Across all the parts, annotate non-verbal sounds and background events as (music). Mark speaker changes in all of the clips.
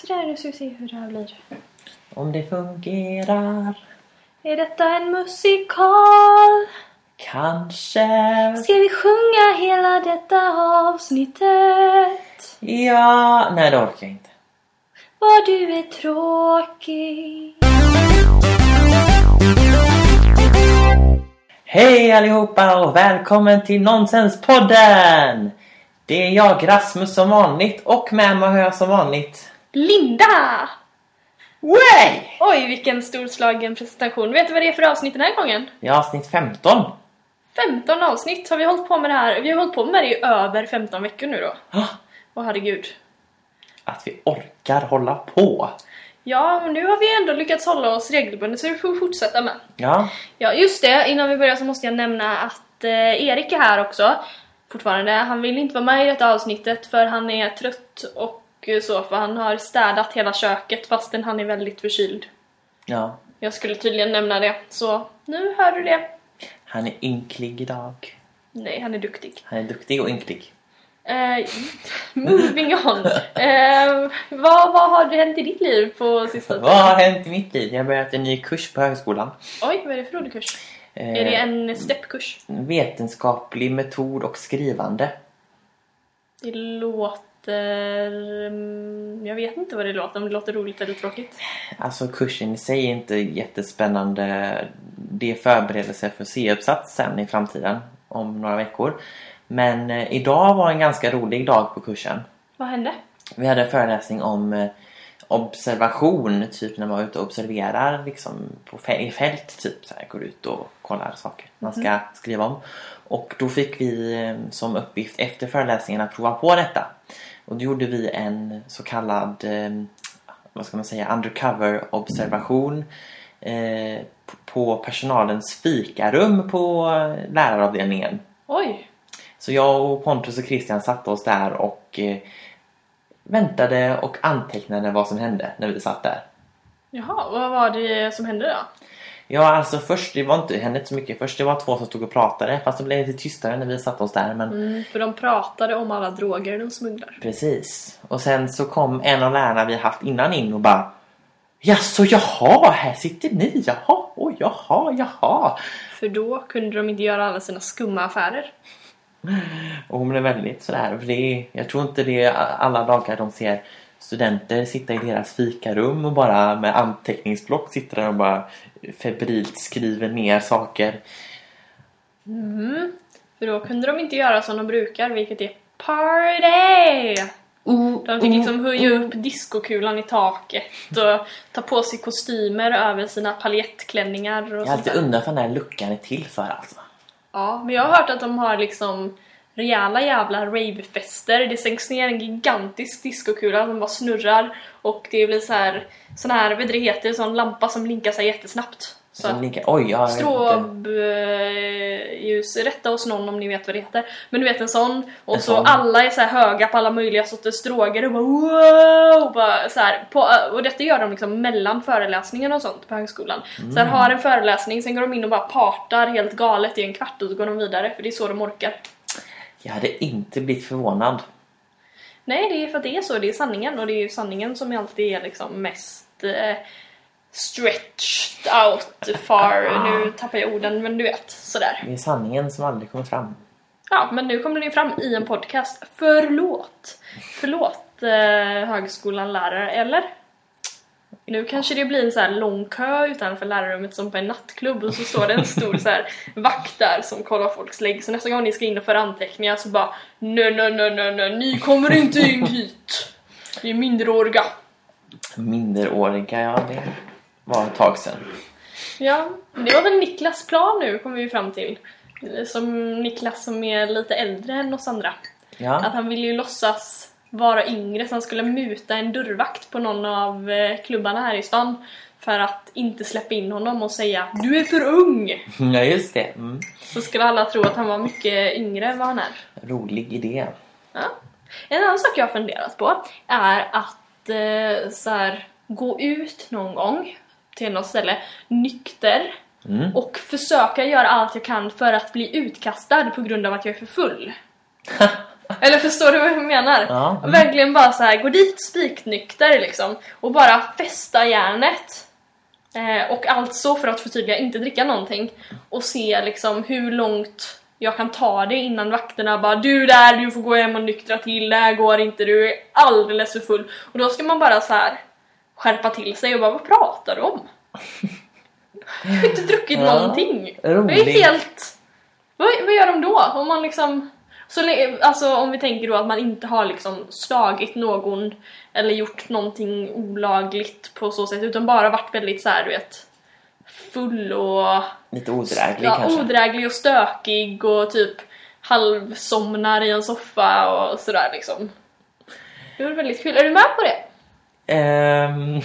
Speaker 1: Sådär, nu ska vi se hur det här blir.
Speaker 2: Om det fungerar.
Speaker 1: Är detta en musikal?
Speaker 2: Kanske.
Speaker 1: Ska vi sjunga hela detta avsnittet?
Speaker 2: Ja, nej det orkar jag inte.
Speaker 1: Vad du är tråkig.
Speaker 2: Hej allihopa och välkommen till Nonsenspodden! Det är jag, Rasmus som vanligt och med mig har jag som vanligt
Speaker 1: Linda!
Speaker 2: Way!
Speaker 1: Oj, vilken storslagen presentation. Vet du vad det är för avsnitt den här gången?
Speaker 2: Är avsnitt 15.
Speaker 1: 15 avsnitt har vi hållit på med det här. Vi har hållit på med det i över 15 veckor nu då. Åh herregud.
Speaker 2: Att vi orkar hålla på.
Speaker 1: Ja, men nu har vi ändå lyckats hålla oss regelbundet så det får vi fortsätta med.
Speaker 2: Ja,
Speaker 1: Ja, just det. Innan vi börjar så måste jag nämna att eh, Erik är här också. Fortfarande. Han vill inte vara med i detta avsnittet för han är trött och så för han har städat hela köket fastän han är väldigt förkyld.
Speaker 2: ja.
Speaker 1: Jag skulle tydligen nämna det. Så nu hör du det.
Speaker 2: Han är ynklig idag.
Speaker 1: Nej, han är duktig.
Speaker 2: Han är duktig och ynklig.
Speaker 1: Eh, (laughs) moving on. Eh, vad, vad har hänt i ditt liv på sista
Speaker 2: Vad har hänt i mitt liv? Jag har börjat en ny kurs på högskolan.
Speaker 1: Oj, vad är det för rolig kurs?
Speaker 2: Eh,
Speaker 1: Är det en steppkurs?
Speaker 2: Vetenskaplig metod och skrivande.
Speaker 1: Det låter... mm, Jag vet inte vad det låter, om det låter roligt eller tråkigt.
Speaker 2: Alltså kursen i sig är inte jättespännande. Det är förberedelse för C-uppsats sen i framtiden. Om några veckor. Men eh, idag var en ganska rolig dag på kursen.
Speaker 1: Vad hände?
Speaker 2: Vi hade en föreläsning om eh, observation. Typ när man är ute och observerar liksom på i fält. Typ så här, går ut och kollar saker man ska skriva om. Och då fick vi eh, som uppgift efter föreläsningen att prova på detta. Och då gjorde vi en så kallad eh, vad ska man säga, undercover observation eh, på personalens fikarum på läraravdelningen.
Speaker 1: Oj!
Speaker 2: Så jag och Pontus och Christian satte oss där och eh, väntade och antecknade vad som hände när vi satt där.
Speaker 1: Jaha, vad var det som hände då?
Speaker 2: Ja, alltså först, det var inte, hände inte så mycket. Först det var två som stod och pratade, fast det blev lite tystare när vi satte oss där. Men
Speaker 1: Mm, för de pratade om alla droger de smugglar.
Speaker 2: precis. Och sen så kom en av lärarna vi haft innan in och bara Jaså, jaha, här sitter ni, jaha, oj, jaha, jaha.
Speaker 1: För då kunde de inte göra alla sina skumma affärer.
Speaker 2: Och hon blev väldigt sådär, för det är, jag tror inte det är alla dagar de ser studenter sitta i deras fikarum och bara med anteckningsblock sitter där och bara febrilt skriver ner saker.
Speaker 1: Mm. För då kunde de inte göra som de brukar, vilket är party! De fick liksom höja upp diskokulan i taket och ta på sig kostymer över sina paljettklänningar och
Speaker 2: Jag har alltid
Speaker 1: där.
Speaker 2: undrat vad den här luckan är till för alltså.
Speaker 1: Ja, men jag har hört att de har liksom rejäla jävla ravefester. Det sänks ner en gigantisk diskokula som bara snurrar och det blir så här sån här, vad det heter, sån lampa som blinkar sig jättesnabbt. Så
Speaker 2: Som ligger, oj, jag.
Speaker 1: Strobljus, rätta oss någon om ni vet vad det heter. Men du vet en sån, och
Speaker 2: En
Speaker 1: så
Speaker 2: sån.
Speaker 1: alla är så här höga på alla möjliga sorters droger och bara wow! Bara så här, på, och detta gör de liksom mellan föreläsningen och sånt på högskolan. Så här har en föreläsning, sen går de in och bara partar helt galet i en kvart och så går de vidare för det är så de orkar.
Speaker 2: Jag hade inte blivit förvånad.
Speaker 1: Nej, det är för att det är så, det är sanningen och det är ju sanningen som alltid är liksom mest eh, stretched out far. Nu tappar jag orden, men du vet, sådär.
Speaker 2: Det är sanningen som aldrig kommer fram.
Speaker 1: Ja, men nu kommer ni fram i en podcast. Förlåt! Förlåt eh, högskolan lärare, eller? Nu kanske det blir en så här lång kö utanför lärarrummet som på en nattklubb och så står det en stor så här vakt där som kollar folks lägg. Så nästa gång ni ska in och föra anteckningar så bara Nej, nej, nej, nej, nej, ni kommer inte in hit! Ni är minderåriga.
Speaker 2: Minderåriga, ja det var ett tag sedan.
Speaker 1: Ja, det var väl Niklas plan nu, kommer vi fram till. Som Niklas som är lite äldre än oss andra. Att
Speaker 2: Ja,
Speaker 1: han ville ju låtsas vara yngre han skulle muta en dörrvakt på någon av eh, klubbarna här i stan. För att inte släppa in honom och säga Du är för ung! (laughs)
Speaker 2: ja just det. Mm.
Speaker 1: Så skulle alla tro att han var mycket yngre än vad han är.
Speaker 2: Rolig idé.
Speaker 1: Ja. En annan sak jag har funderat på är att eh, så här, gå ut någon gång till något ställe nykter
Speaker 2: Mm.
Speaker 1: och försöka göra allt jag kan för att bli utkastad på grund av att jag är för full. (laughs) Eller förstår du vad jag menar?
Speaker 2: Ja. Mm.
Speaker 1: Verkligen bara så här, gå dit spiknykter liksom och bara fästa järnet. Eh, och alltså, för att förtydliga, inte dricka någonting. Och se liksom hur långt jag kan ta det innan vakterna bara Du där, du får gå hem och nyktra till, det här går inte, du är alldeles för full. Och då ska man bara så här skärpa till sig och bara Vad pratar du om? Jag har inte druckit
Speaker 2: Ja,
Speaker 1: någonting. Jag är helt... Vad, vad gör de då? Om man liksom... Så, alltså om vi tänker då att man inte har liksom slagit någon eller gjort någonting olagligt på så sätt utan bara varit väldigt så här, du vet full och
Speaker 2: Lite odräglig
Speaker 1: ja,
Speaker 2: kanske.
Speaker 1: odräglig och stökig och typ halvsomnar i en soffa och sådär liksom. Det var väldigt kul. Är du med på det?
Speaker 2: Ehm,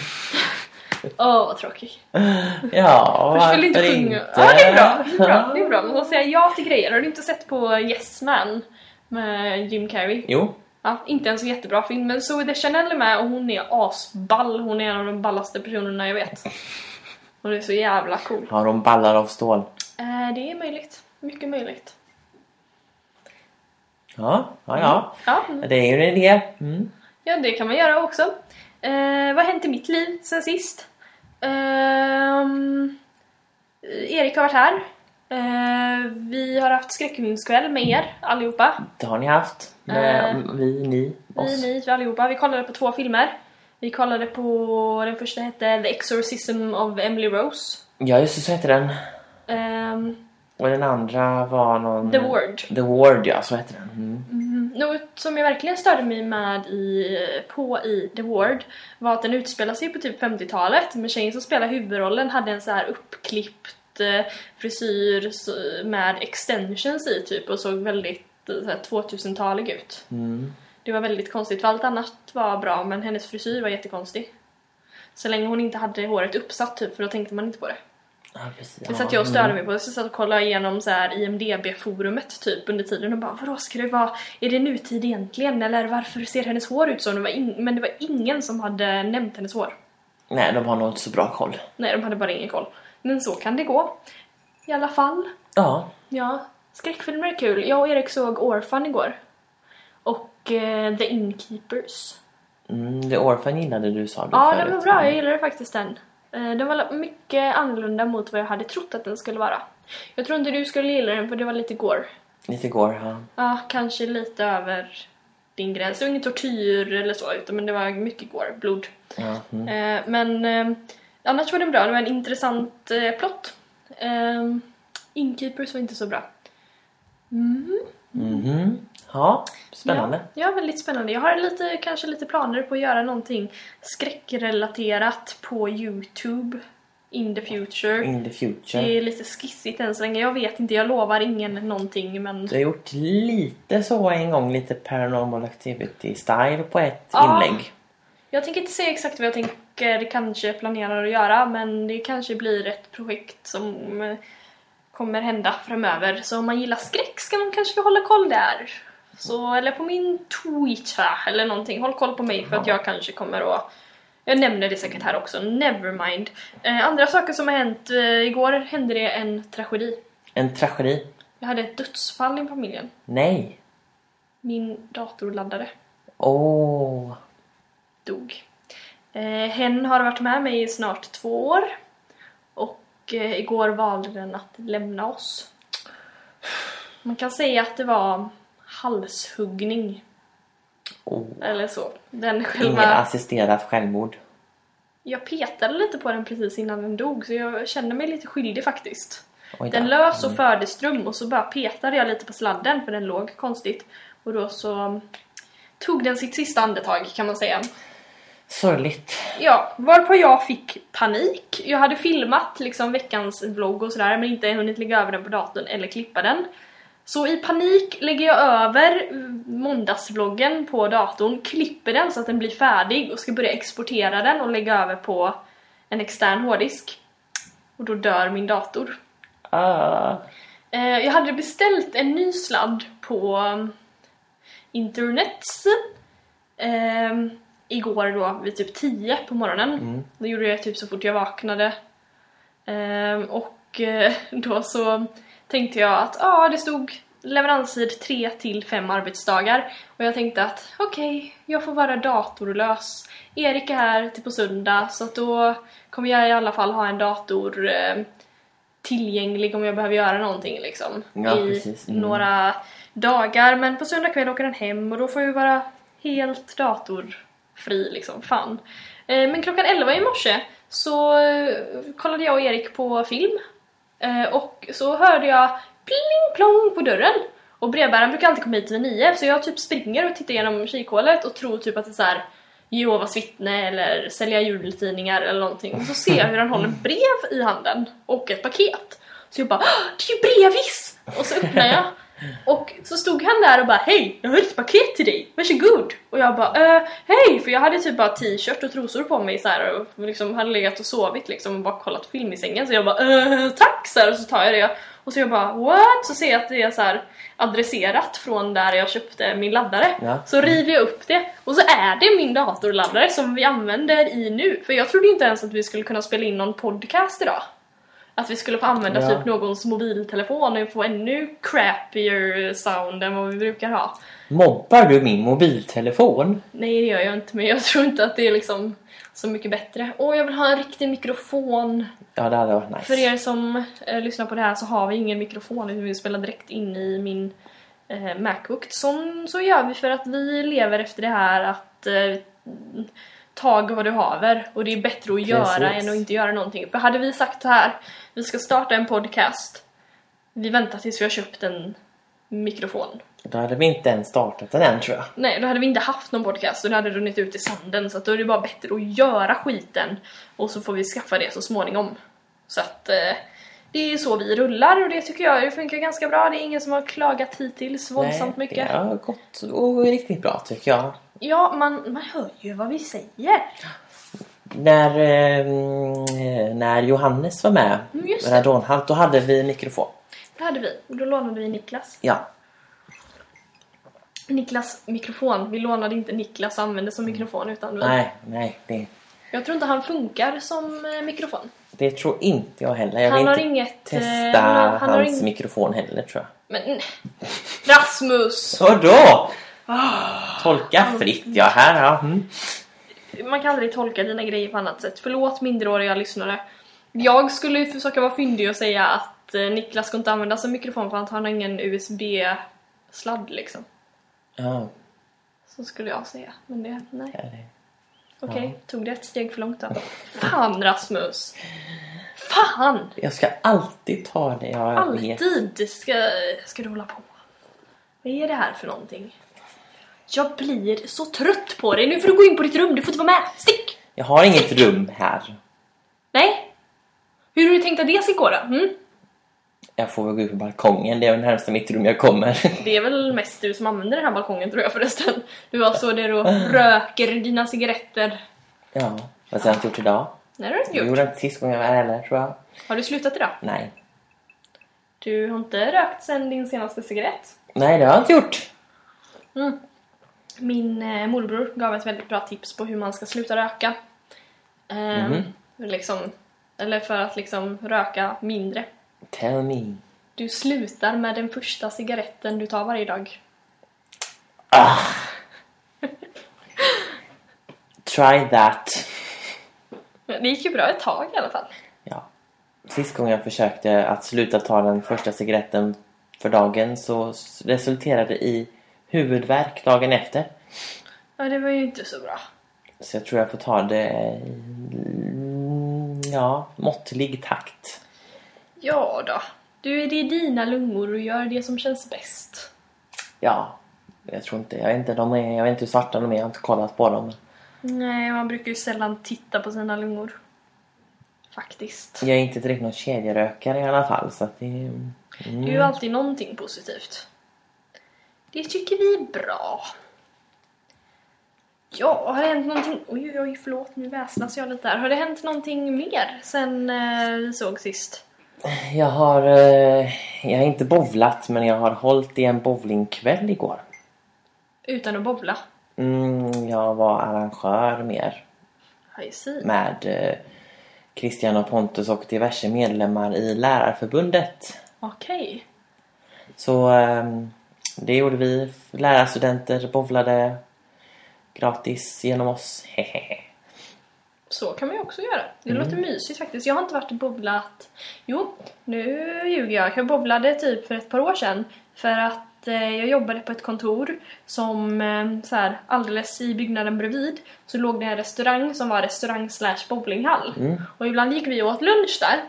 Speaker 2: (laughs)
Speaker 1: Åh, vad tråkig. (laughs)
Speaker 2: ja,
Speaker 1: Först vill inte
Speaker 2: varför
Speaker 1: sjunga. Ja, det är bra. Det är bra. Det är bra. Man måste säga ja till grejer. Har du inte sett på Yes Man med Jim Carrey?
Speaker 2: Jo,
Speaker 1: Ja, inte en så jättebra film, men Zoe Deschanel är med och hon är asball. Hon är en av de ballaste personerna jag vet. Hon är så jävla cool.
Speaker 2: har de ballar av stål?
Speaker 1: Eh, det är möjligt. Mycket möjligt.
Speaker 2: Ja, ja, ja.
Speaker 1: Ja,
Speaker 2: Det är ju en idé. Mm.
Speaker 1: ja det kan man göra också. Eh, vad har hänt i mitt liv sen sist? Ehm, Erik har varit här. Eh, vi har haft skräckfilmskväll med er allihopa.
Speaker 2: Det har ni haft. Med
Speaker 1: Eh,
Speaker 2: vi, ni, oss.
Speaker 1: Vi, ni, vi allihopa. Vi kollade på två filmer. Vi kollade på, den första hette The Exorcism of Emily Rose.
Speaker 2: Ja, just det, så heter den.
Speaker 1: Ehm,
Speaker 2: Och den andra var någon...
Speaker 1: The Ward.
Speaker 2: The Ward, ja, så heter den. Mm.
Speaker 1: Mm, något som jag verkligen störde mig med i, på i The Ward var att den utspelar sig på typ 50-talet men tjejen som spelar huvudrollen hade en så här uppklippt frisyr s- med extensions i typ och såg väldigt eh, så här 2000-talig ut.
Speaker 2: Mm.
Speaker 1: Det var väldigt konstigt för allt annat var bra men hennes frisyr var jättekonstig. Så länge hon inte hade håret uppsatt typ för då tänkte man inte på det.
Speaker 2: Ja, precis.
Speaker 1: Det
Speaker 2: Ja,
Speaker 1: satt jag och störde
Speaker 2: mm.
Speaker 1: mig på. Jag satt och kollade igenom så här IMDB-forumet typ under tiden och bara vadå ska det vara, är det nutid egentligen eller varför ser hennes hår ut så? Det var in, men det var ingen som hade nämnt hennes hår.
Speaker 2: Nej, de har nog inte så bra koll.
Speaker 1: Nej, de hade bara ingen koll. Men så kan det gå. I alla fall.
Speaker 2: Ja,
Speaker 1: Ja, skräckfilmer är kul. Jag och Erik såg Orphan igår. Och eh, The Innkeepers.
Speaker 2: mm, The Orphan gillade du sa du
Speaker 1: Ja,
Speaker 2: förut.
Speaker 1: den var bra. Jag gillade faktiskt den. Eh, Den var mycket annorlunda mot vad jag hade trott att den skulle vara. Jag tror inte du skulle gilla den för det var lite gore.
Speaker 2: Lite går, ja.
Speaker 1: Ja, kanske lite över din gräns. Det var ingen tortyr eller så, utan men det var mycket gore, blod.
Speaker 2: ja mm.
Speaker 1: Eh, men eh, annars var den bra. Det var en intressant eh, plott. Eh, Innkeepers var inte så bra. Mm.
Speaker 2: Mhm. Ja, spännande.
Speaker 1: Ja, ja, väldigt spännande. Jag har lite, kanske lite planer på att göra någonting skräckrelaterat på Youtube in the future.
Speaker 2: In the future.
Speaker 1: Det är lite skissigt än så länge. Jag vet inte, jag lovar ingen någonting men...
Speaker 2: Du har gjort lite så en gång, lite paranormal activity style på ett
Speaker 1: Ja.
Speaker 2: inlägg.
Speaker 1: Jag tänker inte säga exakt vad jag tänker kanske planerar att göra men det kanske blir ett projekt som eh, kommer hända framöver. Så om man gillar skräck ska man kanske hålla koll där. Så, eller på min Twitter eller någonting. Håll koll på mig för att jag kanske kommer att... Jag nämner det säkert här också, nevermind. Eh, andra saker som har hänt. Eh, igår hände det en tragedi.
Speaker 2: En tragedi.
Speaker 1: Jag hade ett dödsfall i familjen.
Speaker 2: Nej.
Speaker 1: Min datorladdare
Speaker 2: Åh.
Speaker 1: dog. Eh, hen har varit med mig i snart två år. Och eh, igår valde den att lämna oss. Man kan säga att det var halshuggning.
Speaker 2: Oh.
Speaker 1: Eller så. Den
Speaker 2: Ingen
Speaker 1: själva...
Speaker 2: assisterat självmord.
Speaker 1: Jag petade lite på den precis innan den dog så jag kände mig lite skyldig faktiskt.
Speaker 2: Oj.
Speaker 1: Den lös och förde ström och så bara petade jag lite på sladden för den låg konstigt. Och då så tog den sitt sista andetag kan man säga.
Speaker 2: Sorgligt.
Speaker 1: Ja, varpå jag fick panik. Jag hade filmat liksom veckans vlogg och sådär men inte hunnit lägga över den på datorn eller klippa den. Så i panik lägger jag över måndagsvloggen på datorn, klipper den så att den blir färdig och ska börja exportera den och lägga över på en extern hårddisk. Och då dör min dator. Eh, jag hade beställt en ny sladd på internet eh, igår då vid typ 10 på morgonen.
Speaker 2: Mm.
Speaker 1: Det gjorde jag typ så fort jag vaknade. Eh, och eh, (laughs) då så tänkte jag att ja, ah, det stod leveranstid 3 till 5 arbetsdagar. Och jag tänkte att okej, jag får vara datorlös. Erik är här till på söndag så att då kommer jag i alla fall ha en dator eh, tillgänglig om jag behöver göra någonting liksom.
Speaker 2: Ja,
Speaker 1: I
Speaker 2: precis. Mm.
Speaker 1: några dagar. Men på söndag kväll åker den hem och då får jag vara helt Fri liksom. Fan. Eh, men klockan 11 i morse så eh, kollade jag och Erik på film. Eh, och så hörde jag pling plong på dörren. Och brevbäraren brukar alltid komma hit vid nio så jag typ springer och tittar genom kikhålet och tror typ att det är så här Jehovas vittne eller sälja jultidningar eller någonting. Och så ser jag hur han håller brev i handen och ett paket. Så jag bara "Åh, det är ju brevis! Och så öppnar jag. Och så stod han där och bara hej, jag har ett paket till dig, varsågod! Och jag bara äh, hej! För jag hade typ bara t-shirt och trosor på mig så här och liksom hade legat och sovit liksom och bara kollat film i sängen. Så jag bara äh, tack! Så här, och så tar jag det. Och så jag bara what? Så ser jag att det är så här adresserat från där jag köpte min laddare.
Speaker 2: Ja.
Speaker 1: Så river jag upp det och så är det min datorladdare som vi använder i nu. För jag trodde inte ens att vi skulle kunna spela in någon podcast idag. Att vi skulle få använda
Speaker 2: Ja.
Speaker 1: typ någons mobiltelefon och få ännu crappier sound än vad vi brukar ha.
Speaker 2: Mobbar du min mobiltelefon?
Speaker 1: Nej det gör jag inte men jag tror inte att det är liksom så mycket bättre. Och jag vill ha en riktig mikrofon.
Speaker 2: Ja, det hade varit nice.
Speaker 1: För er som eh, lyssnar på det här så har vi ingen mikrofon vi spelar direkt in i min eh, Macbook. Som, så gör vi för att vi lever efter det här att eh, tag vad du haver och det är bättre att göra
Speaker 2: Precis.
Speaker 1: än att inte göra någonting. För hade vi sagt så här, vi ska starta en podcast, vi väntar tills vi har köpt en mikrofon.
Speaker 2: Då hade vi inte ens startat den än tror jag.
Speaker 1: Nej, då hade vi inte haft någon podcast och det hade runnit ut i sanden så att då är det bara bättre att göra skiten och så får vi skaffa det så småningom. Så att eh, det är så vi rullar och det tycker jag det funkar ganska bra. Det är ingen som har klagat hittills våldsamt
Speaker 2: Nej,
Speaker 1: mycket.
Speaker 2: Det har gått och riktigt bra tycker jag.
Speaker 1: Ja, man, man hör ju vad vi säger.
Speaker 2: När, eh, när Johannes var med,
Speaker 1: Mm, just
Speaker 2: Radonhalt, då hade vi mikrofon.
Speaker 1: Det hade vi och då lånade vi Niklas.
Speaker 2: Ja,
Speaker 1: Niklas mikrofon. Vi lånade inte Niklas och använde som mikrofon utan vi...
Speaker 2: nej, nej, det,
Speaker 1: Jag tror inte han funkar som eh, mikrofon.
Speaker 2: Det tror inte jag heller. Jag
Speaker 1: Han
Speaker 2: vill
Speaker 1: har
Speaker 2: inte
Speaker 1: inget... eh,
Speaker 2: testa
Speaker 1: han har, han
Speaker 2: hans
Speaker 1: ing-
Speaker 2: mikrofon heller tror jag.
Speaker 1: Men Rasmus!
Speaker 2: Vadå?
Speaker 1: Ah.
Speaker 2: Tolka fritt, ja här ja. Mm.
Speaker 1: Man kan aldrig tolka dina grejer på annat sätt. Förlåt minderåriga lyssnare. Jag skulle försöka vara fyndig och säga att eh, Niklas ska inte använda som mikrofon för att han har ingen USB-sladd liksom.
Speaker 2: Ja,
Speaker 1: Så skulle jag säga. Men det, nej.
Speaker 2: ja, det-
Speaker 1: Okej, tog det ett steg för långt då? Fan Rasmus! Fan!
Speaker 2: jag ska alltid ta det jag vet.
Speaker 1: Alltid ska, ska du hålla på. Vad är det här för någonting? Jag blir så trött på dig. Nu får du gå in på ditt rum, du får inte vara med. Stick!
Speaker 2: Jag har inget rum här.
Speaker 1: Nej? Hur har du tänkt att det ska gå då? Mm?
Speaker 2: Jag får väl gå ut på balkongen, det är väl närmsta mitt rum jag kommer.
Speaker 1: Det är väl mest du som använder den här balkongen tror jag förresten. Du var så där och (laughs) röker dina cigaretter.
Speaker 2: ja, jag har inte gjort idag.
Speaker 1: Nej det har du inte
Speaker 2: Jag
Speaker 1: gjort.
Speaker 2: gjorde inte sist gången jag var här heller tror jag.
Speaker 1: Har du slutat idag?
Speaker 2: Nej.
Speaker 1: Du har inte rökt sen din senaste cigarett?
Speaker 2: Nej, det har jag inte gjort.
Speaker 1: Mm. Min eh, morbror gav ett väldigt bra tips på hur man ska sluta röka. Ehm,
Speaker 2: Mhm.
Speaker 1: liksom, eller för att liksom röka mindre.
Speaker 2: Tell me.
Speaker 1: Du slutar med den första cigaretten du tar varje dag. (laughs)
Speaker 2: Try that.
Speaker 1: Det gick ju bra ett tag i alla fall.
Speaker 2: Ja. Sist gången jag försökte att sluta ta den första cigaretten för dagen så resulterade det i huvudvärk dagen efter.
Speaker 1: Ja, det var ju inte så bra.
Speaker 2: Så jag tror jag får ta det i ja, måttlig takt.
Speaker 1: Ja då. Du, det är dina lungor och gör det som känns bäst.
Speaker 2: Ja, jag tror inte, jag vet inte, de är, jag vet inte hur svarta de är, jag har inte kollat på dem.
Speaker 1: Nej, man brukar ju sällan titta på sina lungor. Faktiskt.
Speaker 2: Jag är inte direkt någon kedjerökare i alla fall så att det mm.
Speaker 1: Det är ju alltid någonting positivt. Det tycker vi är bra. Ja, har det hänt någonting? Oj, oj, oj, förlåt, nu väsnas jag lite här. Har det hänt någonting mer sen eh, vi såg sist?
Speaker 2: Jag har, eh, jag har inte bowlat men jag har hållit i en bowlingkväll igår.
Speaker 1: Utan att bowla?
Speaker 2: Mm, jag var arrangör mer med eh, Christian och Pontus och diverse medlemmar i Lärarförbundet.
Speaker 1: Okej.
Speaker 2: Så ehm, det gjorde vi. Lärarstudenter bowlade gratis genom oss. (laughs) Hehehe.
Speaker 1: Så kan man ju också göra. Det låter mysigt faktiskt. Jag har inte varit och bowlat. Jo, nu ljuger jag. Jag bowlade typ för ett par år sedan. För att eh, jag jobbade på ett kontor som eh, så här, alldeles i byggnaden bredvid så låg det en restaurang som var restaurang slash bowlinghall. Och ibland gick vi och åt lunch där.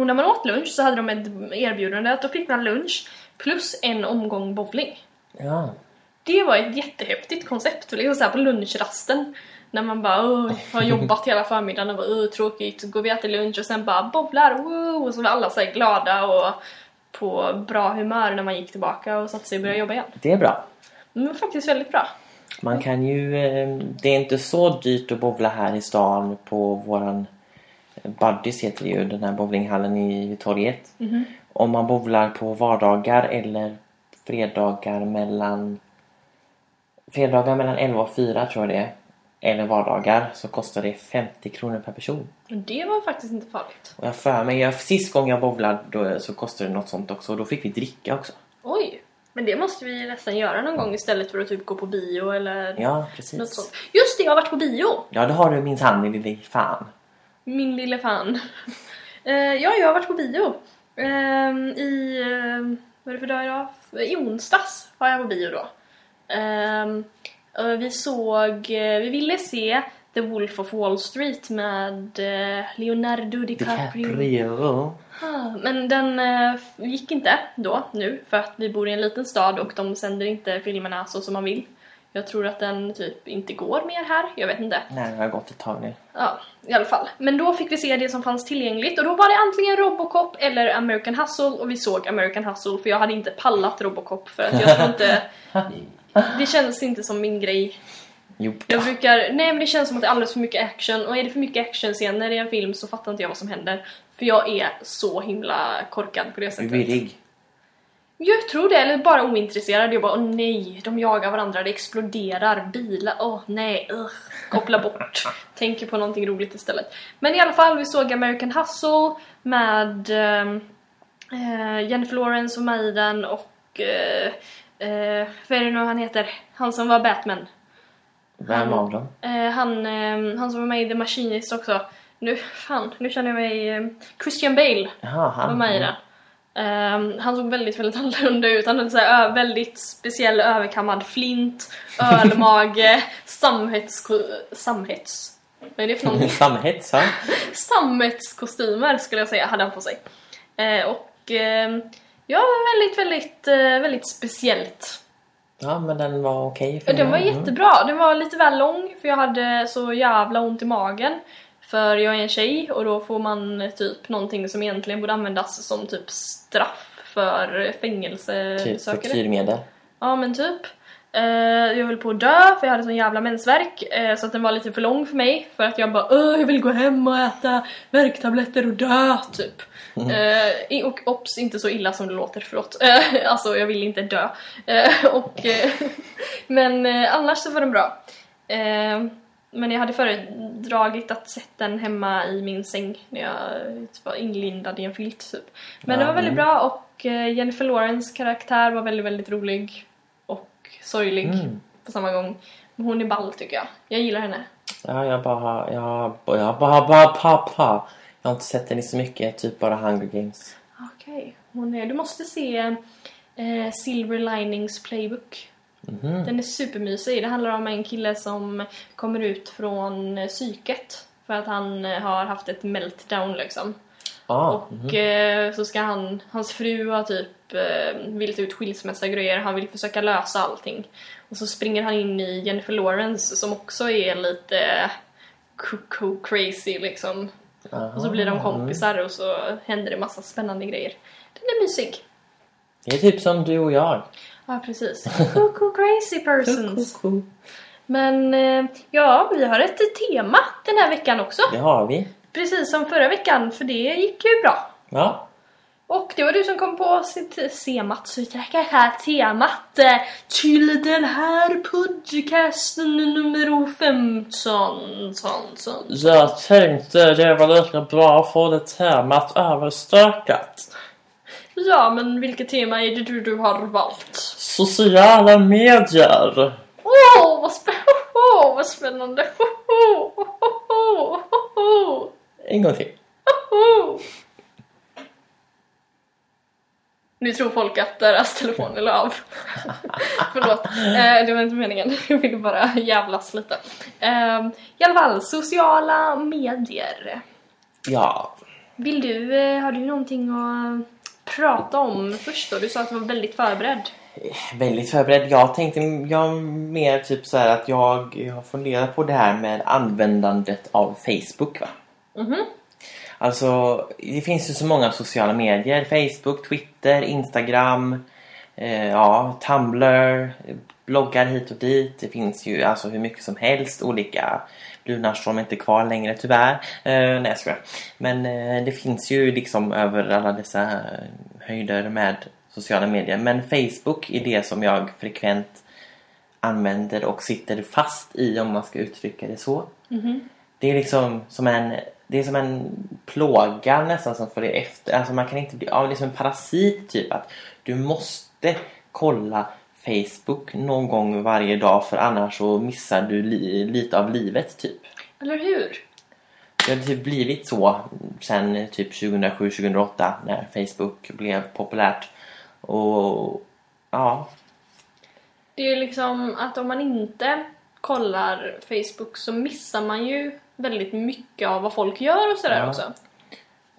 Speaker 1: Och när man åt lunch så hade de ett erbjudande att då fick man lunch plus en omgång bowling.
Speaker 2: Ja.
Speaker 1: Det var ett jättehäftigt koncept, liksom så här på lunchrasten. När man bara "Åh, har jobbat hela förmiddagen och bara "Åh, tråkigt, så går vi och äter lunch och sen bara bowlar, wow! Och så var alla så glada och på bra humör när man gick tillbaka och satte sig och började jobba igen.
Speaker 2: Det är bra.
Speaker 1: Men det var faktiskt väldigt bra.
Speaker 2: Man kan ju... eh, Det är inte så dyrt att bowla här i stan på våran... Buddies heter det ju, den här bowlinghallen i torget. Om man bowlar på vardagar eller fredagar mellan... Fredagar mellan 11 och 4 tror jag det är. Eller vardagar så kostar det 50 kronor per person.
Speaker 1: Det var faktiskt inte farligt.
Speaker 2: Och jag för mig, jag, sist gången jag bowlade så kostade det något sånt också. Och då fick vi dricka också.
Speaker 1: Oj! Men det måste vi nästan göra någon gång istället för att typ gå på bio eller
Speaker 2: Ja,
Speaker 1: något
Speaker 2: precis.
Speaker 1: sånt. Just det, jag har varit på bio!
Speaker 2: Ja, det har du minsann din lille fan.
Speaker 1: Min lille fan. (laughs) Eh, ja, jag har varit på bio. Ehm, I... Uh, vad är det för dag idag? I onsdags var jag på bio då. Och vi såg... eh, vi ville se The Wolf of Wall Street med eh, Leonardo DiCaprio.
Speaker 2: DiCaprio.
Speaker 1: Men den eh, gick inte då, nu, för att vi bor i en liten stad och de sänder inte filmerna så som man vill. Jag tror att den typ inte går mer här, jag vet inte.
Speaker 2: Nej, det har gått ett tag nu.
Speaker 1: Ja, i alla fall. Men då fick vi se det som fanns tillgängligt och då var det antingen Robocop eller American Hustle och vi såg American Hustle för jag hade inte pallat Robocop för att jag tror inte... (laughs) Det känns inte som min grej.
Speaker 2: Jo,
Speaker 1: Jag brukar... Nej men det känns som att det är alldeles för mycket action och är det för mycket actionscener i en film så fattar inte jag vad som händer. För jag är så himla korkad på det sättet.
Speaker 2: virrig.
Speaker 1: Jag tror det, eller bara ointresserad. Jag bara åh nej, de jagar varandra, det exploderar, bilar, åh nej, ugh. koppla bort. (laughs) Tänker på någonting roligt istället. Men i alla fall, vi såg American Hustle med ehm, eh, Jennifer Lawrence och med i den och eh, eh, vad är det nu han heter? Han som var Batman.
Speaker 2: Vem av dem?
Speaker 1: Eh, han, eh, han som var med i The Machinist också. Nu, fan, nu känner jag mig... Eh, Christian Bale
Speaker 2: Jaha, han.
Speaker 1: var med i den. Ehm, han såg väldigt, väldigt (laughs) annorlunda ut. Han hade så här, väldigt speciell överkammad flint, ölmage, (laughs) samhets... Samhets... Vad är det för någonting? (laughs)
Speaker 2: Samhets, va?
Speaker 1: Sammetskostymer skulle jag säga hade han på sig. Eh, och ehm, ja, väldigt, väldigt, eh, väldigt speciellt.
Speaker 2: Ja, men den var okej.
Speaker 1: Ja, Den var.
Speaker 2: Mm.
Speaker 1: jättebra. Den var lite väl lång för jag hade så jävla ont i magen. För jag är en tjej och då får man eh, typ någonting som egentligen borde användas som typ straff för
Speaker 2: Typ
Speaker 1: fängelsesökare.
Speaker 2: tortyrmedel.
Speaker 1: Ja men typ. Eh, jag höll på att dö för jag hade sån jävla mensvärk så att den var lite för lång för mig för att jag bara Åh, jag vill gå hem och äta värktabletter och dö typ. Eh, i- och ops, inte så illa som det låter, förlåt. Eh, alltså jag vill inte dö. Eh, och, eh, (laughs) men eh, annars så var den bra. Eh, men jag hade föredragit att sätta den hemma i min säng när jag var inlindad i en filt typ. Men
Speaker 2: Ja,
Speaker 1: det var väldigt
Speaker 2: mm.
Speaker 1: bra och eh, Jennifer Lawrence karaktär var väldigt, väldigt rolig och sorglig
Speaker 2: Mm.
Speaker 1: på samma gång. Men hon är ball tycker jag. Jag gillar henne.
Speaker 2: Ja, jag bara. Jag har jag har bara... bara pappa. Jag har inte sett i så mycket. Typ bara Hunger Games.
Speaker 1: Okej. Hon är... Du måste se eh, Silver Linings Playbook.
Speaker 2: Mhm.
Speaker 1: Den är supermysig. Det handlar om en kille som kommer ut från eh, psyket för att han eh, har haft ett meltdown liksom.
Speaker 2: Ah,
Speaker 1: Och
Speaker 2: mhm.
Speaker 1: eh, så ska han, hans fru har typ eh, vill ut skilsmässa grejer, han vill försöka lösa allting. Och så springer han in i Jennifer Lawrence som också är lite cuckoo crazy liksom. Och så blir de
Speaker 2: Aha,
Speaker 1: kompisar och så händer det massa spännande grejer. Den är mysig.
Speaker 2: Det är typ som du och jag.
Speaker 1: Ja, precis. Cuckoo crazy persons.
Speaker 2: Kuku.
Speaker 1: Men eh, ja, vi har ett tema den här veckan också.
Speaker 2: Det har vi.
Speaker 1: Precis som förra veckan, för det gick ju bra.
Speaker 2: Ja.
Speaker 1: Och det var du som kom på sitt semat, så det här temat eh, till den här podcasten nummer 15. Sån, sån.
Speaker 2: Jag tänkte det var lika bra att få det temat överstökat.
Speaker 1: Ja, men vilket tema är det du, du har valt?
Speaker 2: Sociala medier!
Speaker 1: Åh, vad, spä oh, vad spännande! Oh, oh, oh, oh, oh.
Speaker 2: En gång till.
Speaker 1: Oh. Nu tror folk att deras telefoner la av. (laughs) Förlåt, eh, det var inte meningen. Jag ville bara jävlas lite. Eh, I alla fall, sociala medier.
Speaker 2: Ja,
Speaker 1: Vill du, eh, har du någonting att prata om först då? Du sa att du var väldigt förberedd.
Speaker 2: väldigt förberedd. Jag tänkte jag mer typ så att jag har funderat på det här med användandet av Facebook va.
Speaker 1: Mhm.
Speaker 2: Alltså, det finns ju så många sociala medier. Facebook, Twitter, Instagram, eh, ja, Tumblr, bloggar hit och dit. Det finns ju alltså hur mycket som helst. Olika Lunarstorm är inte kvar längre tyvärr. Eh, nej jag. Men eh, det finns ju liksom över alla dessa höjder med sociala medier. Men Facebook är det som jag frekvent använder och sitter fast i om man ska uttrycka det så.
Speaker 1: Mhm.
Speaker 2: Det är liksom som en det är som en plåga nästan som följer efter. Alltså man kan inte bli av. Det är som en parasit typ att du måste kolla Facebook någon gång varje dag för annars så missar du li lite av livet typ.
Speaker 1: Eller hur?
Speaker 2: Det har typ blivit så sen typ 2007-2008 när Facebook blev populärt. Och ja,
Speaker 1: Det är liksom att om man inte kollar Facebook så missar man ju väldigt mycket av vad folk gör och sådär
Speaker 2: Ja.
Speaker 1: också.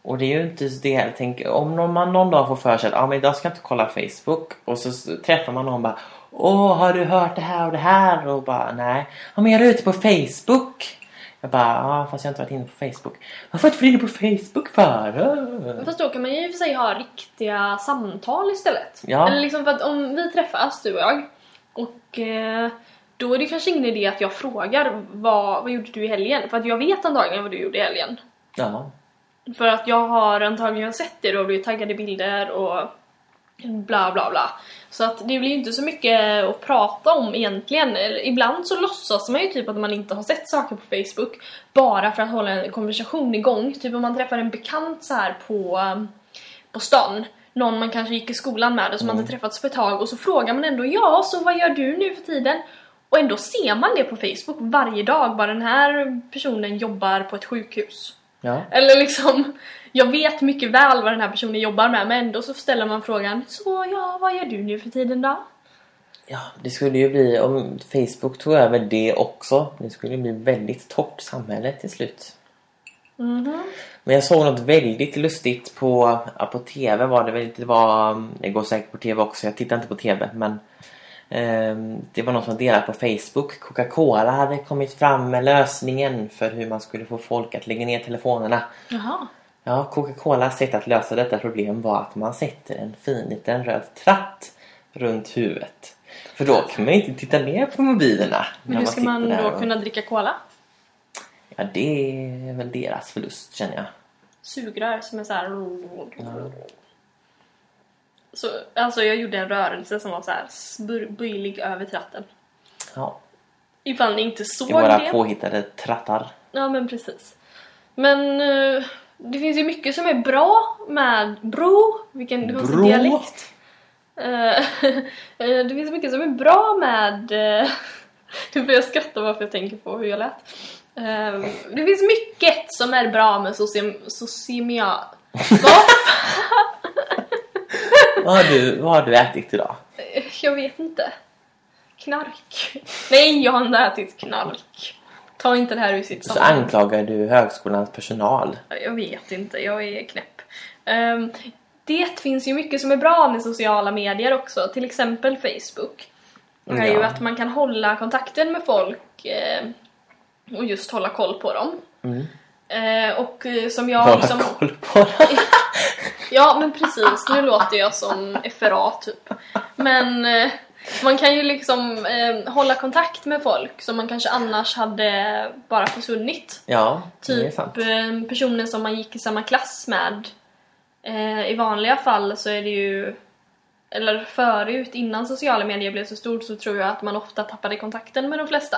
Speaker 2: Och det är ju inte det jag tänker. Om någon, man någon dag får för sig att ah, men idag ska jag inte kolla Facebook. Och så träffar man någon och bara Åh, har du hört det här och det här? Och bara nej. Ja, men jag är ute på Facebook. Jag bara, ja fast jag har inte varit inne på Facebook. Varför har du inte varit inne på Facebook för?
Speaker 1: Fast då kan man ju i och för sig ha riktiga samtal istället.
Speaker 2: Ja.
Speaker 1: Eller liksom för att om vi träffas, du och jag, och eh, då är det kanske ingen idé att jag frågar vad, vad gjorde du i helgen? För att jag vet antagligen vad du gjorde i helgen.
Speaker 2: Ja.
Speaker 1: För att jag har antagligen sett det, du har blivit taggade bilder och bla bla bla. Så att det blir ju inte så mycket att prata om egentligen. Ibland så låtsas man ju typ att man inte har sett saker på Facebook bara för att hålla en konversation igång. Typ om man träffar en bekant så här på, på stan. Någon man kanske gick i skolan med och som man inte träffats på ett tag och så frågar man ändå ja, så vad gör du nu för tiden? Och ändå ser man det på Facebook varje dag, bara den här personen jobbar på ett sjukhus.
Speaker 2: Ja.
Speaker 1: Eller liksom, jag vet mycket väl vad den här personen jobbar med men ändå så ställer man frågan Så ja, vad gör du nu för tiden då?
Speaker 2: Ja, det skulle ju bli om Facebook tog över det också. Det skulle ju bli väldigt torrt samhälle till slut.
Speaker 1: Mhm.
Speaker 2: Men jag såg något väldigt lustigt på, på TV var det väl. Det var, det går säkert på TV också. Jag tittar inte på TV. Men det var någon som delade på Facebook. Coca-Cola hade kommit fram med lösningen för hur man skulle få folk att lägga ner telefonerna.
Speaker 1: Jaha.
Speaker 2: Ja, Coca-Colas sätt att lösa detta problem var att man sätter en fin liten röd tratt runt huvudet. För då kan man ju inte titta ner på mobilerna.
Speaker 1: Men hur ska man
Speaker 2: där
Speaker 1: då
Speaker 2: och-
Speaker 1: kunna dricka cola?
Speaker 2: Ja, det är väl deras förlust känner jag.
Speaker 1: Sugrör som är så här. Så, alltså jag gjorde en rörelse som var så här över tratten.
Speaker 2: Ja,
Speaker 1: Ifall ni inte såg
Speaker 2: det är våra
Speaker 1: det.
Speaker 2: påhittade trattar.
Speaker 1: Ja men precis. Men eh, det finns ju mycket som är bra med bro, vilken
Speaker 2: Bro.
Speaker 1: dialekt. Eh, (laughs) eh, det finns mycket som är bra med... Nu får jag skratta varför jag tänker på hur jag lät. Eh, Det finns mycket som är bra med sociem... Sociemia... (laughs) Vad?
Speaker 2: Vad har du, vad har du ätit idag?
Speaker 1: Eh, Jag vet inte. Knark. Nej, jag har inte ätit knark. Ta inte det här ur sitt
Speaker 2: Så
Speaker 1: sammanhang.
Speaker 2: anklagar du högskolans personal.
Speaker 1: Jag vet inte, jag är knäpp. Ehm, det finns ju mycket som är bra med sociala medier också, till exempel Facebook. Det är ju
Speaker 2: Ja.
Speaker 1: att man kan hålla kontakten med folk eh, och just hålla koll på dem.
Speaker 2: Mm.
Speaker 1: Eh, och eh, som jag...
Speaker 2: Hålla
Speaker 1: som,
Speaker 2: koll på dem. (laughs)
Speaker 1: Ja men precis, nu låter jag som FRA typ. Men eh, man kan ju liksom eh, hålla kontakt med folk som man kanske annars hade bara försvunnit.
Speaker 2: Ja, det är
Speaker 1: Typ
Speaker 2: sant.
Speaker 1: eh, personer som man gick i samma klass med. Eh, I vanliga fall så är det ju eller förut, innan sociala medier blev så stort så tror jag att man ofta tappade kontakten med de flesta.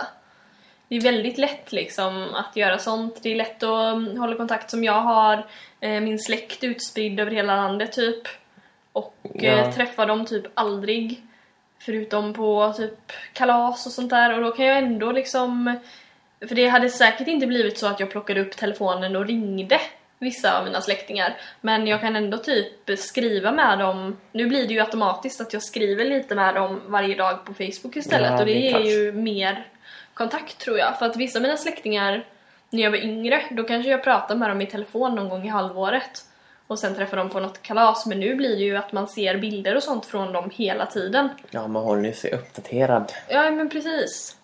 Speaker 1: Det är väldigt lätt liksom att göra sånt. Det är lätt att mm, hålla kontakt som jag har. Eh, min släkt utspridd över hela landet typ. Och
Speaker 2: Ja.
Speaker 1: eh, träffar dem typ aldrig. Förutom på typ kalas och sånt där och då kan jag ändå liksom För det hade säkert inte blivit så att jag plockade upp telefonen och ringde vissa av mina släktingar Men jag kan ändå typ skriva med dem Nu blir det ju automatiskt att jag skriver lite med dem varje dag på Facebook istället
Speaker 2: Ja,
Speaker 1: och det,
Speaker 2: är klart.
Speaker 1: ju mer kontakt tror jag För att vissa av mina släktingar när jag var yngre, då kanske jag pratade med dem i telefon någon gång i halvåret och sen träffade dem på något kalas men nu blir det ju att man ser bilder och sånt från dem hela tiden.
Speaker 2: Ja, man håller ju sig uppdaterad.
Speaker 1: Ja men precis.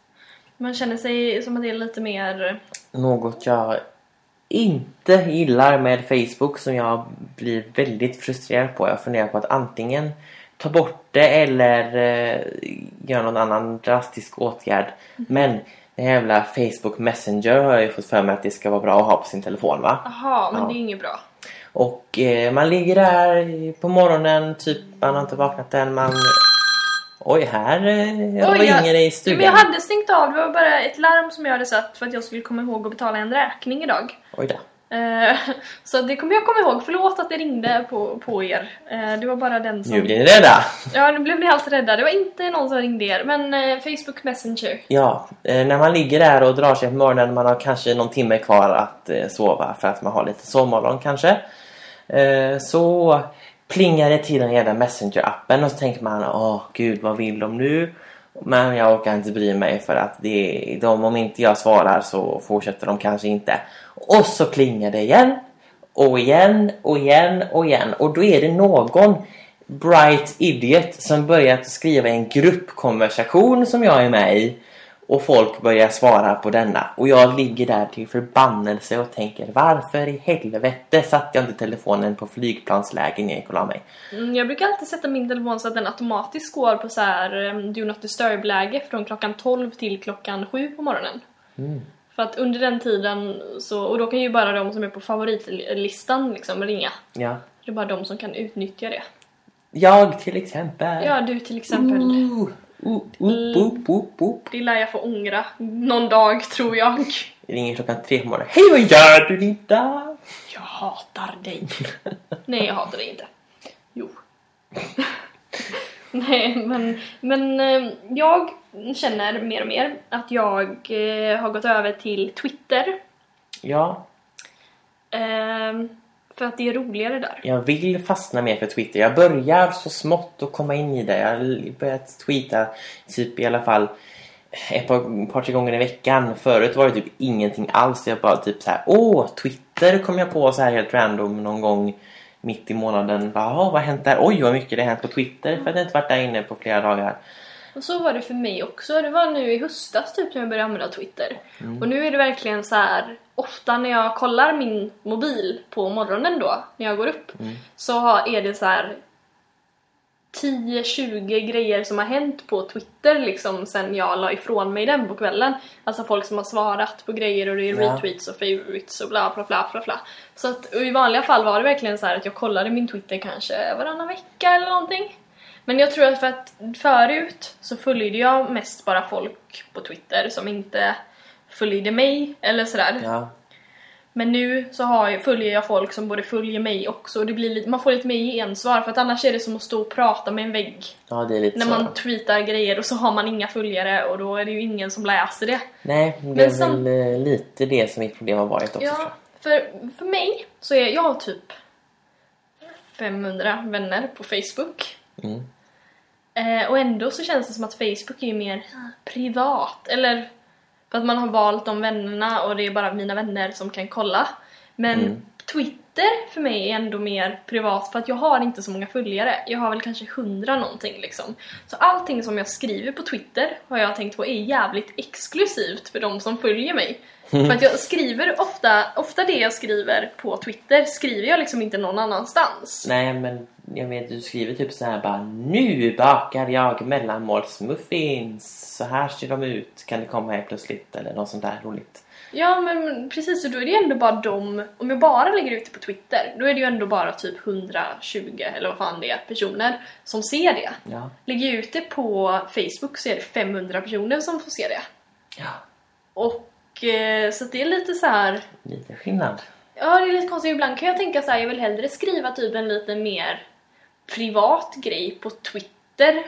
Speaker 1: Man känner sig som att det är lite mer...
Speaker 2: Något jag inte gillar med Facebook som jag blir väldigt frustrerad på. Jag funderar på att antingen ta bort det eller eh, göra någon annan drastisk åtgärd. Men den jävla Facebook Messenger har jag ju fått för mig att det ska vara bra att ha på sin telefon va?
Speaker 1: Aha, men
Speaker 2: Ja.
Speaker 1: det är inget bra.
Speaker 2: Och eh, man ligger där på morgonen, typ man har inte vaknat än, man... Oj, här eh,
Speaker 1: Oj,
Speaker 2: ringer det i stugan.
Speaker 1: men jag hade stängt av, det var bara ett larm som jag hade satt för att jag skulle komma ihåg att betala en räkning idag.
Speaker 2: Oj då.
Speaker 1: Eh, (laughs) så det kommer jag komma ihåg, förlåt att det ringde på, på er. Eh, det var bara den som...
Speaker 2: Nu blir ni rädda!
Speaker 1: Ja, nu blev ni helt rädda. Det var inte någon som ringde er, men eh, Facebook Messenger.
Speaker 2: Ja, när man ligger där och drar sig på morgonen, man har kanske någon timme kvar att sova för att man har lite sovmorgon kanske. Så plingar det till den jävla Messenger-appen och så tänker man åh gud vad vill de nu? Men jag orkar inte bry mig för att det är de, om inte jag svarar så fortsätter de kanske inte. Och så klingar det igen. Och igen och igen och igen. Och då är det någon bright idiot som börjat skriva en gruppkonversation som jag är med i och folk börjar svara på denna och jag ligger där till förbannelse och tänker varför i helvete satte jag inte telefonen på flygplansläge när jag la mig?
Speaker 1: Mm, jag brukar alltid sätta min telefon så att den automatiskt går på så här Do Not Disturb-läge från klockan 12 till klockan 7 på morgonen.
Speaker 2: Mm.
Speaker 1: För att under den tiden så, och då kan ju bara de som är på favoritlistan liksom ringa.
Speaker 2: Ja.
Speaker 1: Det är bara de som kan utnyttja det.
Speaker 2: Jag till exempel.
Speaker 1: Ja, du till exempel.
Speaker 2: Ooh, oop, oop, oop.
Speaker 1: Det lär jag få ångra någon dag, tror jag.
Speaker 2: Ringer klockan tre på morgonen. Hej vad gör du Linda?
Speaker 1: Jag hatar dig. Nej, jag hatar dig inte. Jo. (laughs) Nej, men, men eh, jag känner mer och mer att jag eh, har gått över till Twitter.
Speaker 2: Ja,
Speaker 1: Ehm, för att det är roligare där.
Speaker 2: jag vill fastna mer för Twitter. Jag börjar så smått att komma in i det. Jag har börjat tweeta typ i alla fall ett par, par tre gånger i veckan. Förut var det typ ingenting alls. Jag bara typ så här, åh, Twitter kom jag på så här helt random någon gång mitt i månaden. Bara, "Jaha, vad har hänt där? Oj, vad mycket det har hänt på Twitter. För att jag inte varit där inne på flera dagar.
Speaker 1: Och så var det för mig också. Det var nu i höstas typ när jag började använda Twitter. Och nu är det verkligen så här. Ofta när jag kollar min mobil på morgonen då, när jag går upp, så har- är det så här 10-20 grejer som har hänt på Twitter liksom sen jag la ifrån mig den på kvällen. Alltså folk som har svarat på grejer och det är
Speaker 2: Ja.
Speaker 1: retweets och favorites och bla bla bla bla bla. Så att i vanliga fall var det verkligen så att jag kollade min Twitter kanske varannan vecka eller någonting. Men jag tror att för att förut så följde jag mest bara folk på Twitter som inte följde mig eller sådär.
Speaker 2: Ja,
Speaker 1: Men nu så har jag, följer jag folk som både följer mig också och det blir lite, man får lite mer gensvar för att annars är det som att stå och prata med en vägg.
Speaker 2: ja det är lite
Speaker 1: När
Speaker 2: så.
Speaker 1: man tweetar grejer och så har man inga följare och då är det ju ingen som läser det.
Speaker 2: Nej, det
Speaker 1: Men
Speaker 2: är
Speaker 1: som-
Speaker 2: väl lite det som mitt problem har varit också.
Speaker 1: Ja, för, för mig så är jag har typ 500 vänner på Facebook.
Speaker 2: Mm.
Speaker 1: Eh, och ändå så känns det som att Facebook är ju mer privat. Eller för att man har valt de vännerna och det är bara mina vänner som kan kolla. Men
Speaker 2: Mm.
Speaker 1: Twitter för mig är ändå mer privat för att jag har inte så många följare. Jag har väl kanske 100 någonting liksom. Så allting som jag skriver på Twitter har jag tänkt på är jävligt exklusivt för de som följer mig. För att jag skriver ofta, ofta det jag skriver på Twitter skriver jag liksom inte någon annanstans.
Speaker 2: Nej, men jag vet du skriver typ så här bara Nu bakar jag mellanmålsmuffins. Så här ser de ut. Kan det komma helt plötsligt eller något sånt där roligt.
Speaker 1: Ja men precis, och då är det ju ändå bara de, om jag bara lägger ut det på Twitter, då är det ju ändå bara typ 120 eller vad fan det är personer som ser det.
Speaker 2: Ja.
Speaker 1: Lägger jag ut det på Facebook så är det 500 personer som får se det.
Speaker 2: Ja,
Speaker 1: Och eh, så det är lite så här.
Speaker 2: lite skillnad.
Speaker 1: ja det är lite konstigt, ibland kan jag tänka så här, jag vill hellre skriva typ en lite mer privat grej på Twitter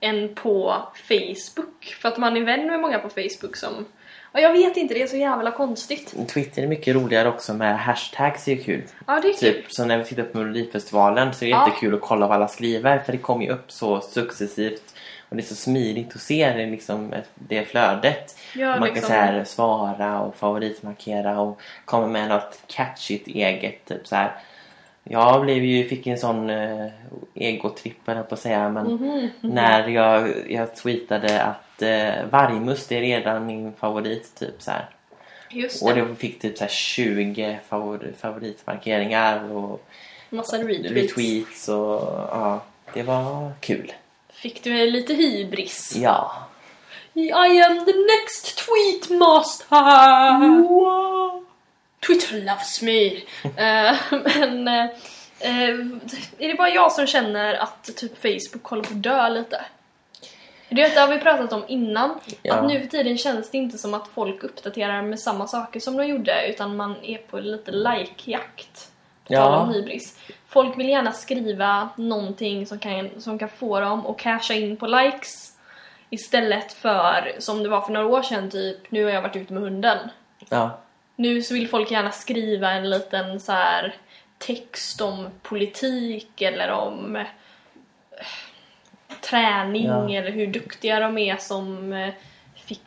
Speaker 1: än på Facebook. För att man är vän med många på Facebook som... Ja, jag vet inte, det är så jävla konstigt.
Speaker 2: Twitter är mycket roligare också med hashtags är ju kul.
Speaker 1: Ja, det är kul.
Speaker 2: Typ som när vi tittar på Melodifestivalen så är det
Speaker 1: Ja.
Speaker 2: jättekul att kolla vad alla skriver för det kommer ju upp så successivt och det är så smidigt att se det, liksom, det flödet.
Speaker 1: Ja,
Speaker 2: man kan
Speaker 1: liksom.
Speaker 2: så här svara och favoritmarkera och komma med något catchigt eget. Typ så här. Jag blev ju, fick en sån uh, egotripp på att säga men
Speaker 1: Mhm.
Speaker 2: när jag, jag tweetade att uh, vargmust är redan min favorit typ så här.
Speaker 1: Just
Speaker 2: Och
Speaker 1: det.
Speaker 2: det fick typ så här 20 favor, favoritmarkeringar och
Speaker 1: Massa retweets.
Speaker 2: retweets och ja, det var kul.
Speaker 1: Fick du lite hybris?
Speaker 2: Ja.
Speaker 1: I am the next tweet master! Twitter loves me! Eh, men eh, är det bara jag som känner att typ Facebook håller på att dö lite? Det har vi pratat om innan.
Speaker 2: Ja.
Speaker 1: Att nu för tiden känns det inte som att folk uppdaterar med samma saker som de gjorde utan man är på lite like-jakt. På
Speaker 2: Ja.
Speaker 1: tal om hybris. Folk vill gärna skriva någonting som kan, som kan få dem att casha in på likes istället för som det var för några år sedan typ nu har jag varit ute med hunden.
Speaker 2: Ja.
Speaker 1: Nu så vill folk gärna skriva en liten så här text om politik eller om eh, träning
Speaker 2: Ja.
Speaker 1: eller hur duktiga de är som eh, fick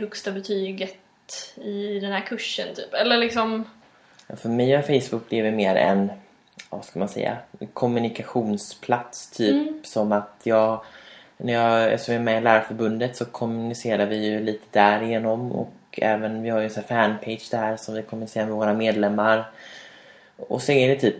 Speaker 1: högsta betyget i den här kursen typ. Eller liksom,
Speaker 2: För mig har Facebook blivit mer en, vad ska man säga, kommunikationsplats typ.
Speaker 1: Mm.
Speaker 2: Som att jag, när jag eftersom jag är med i Lärarförbundet så kommunicerar vi ju lite därigenom och även vi har ju här fanpage där som vi kommunicerar med våra medlemmar. Och så är det typ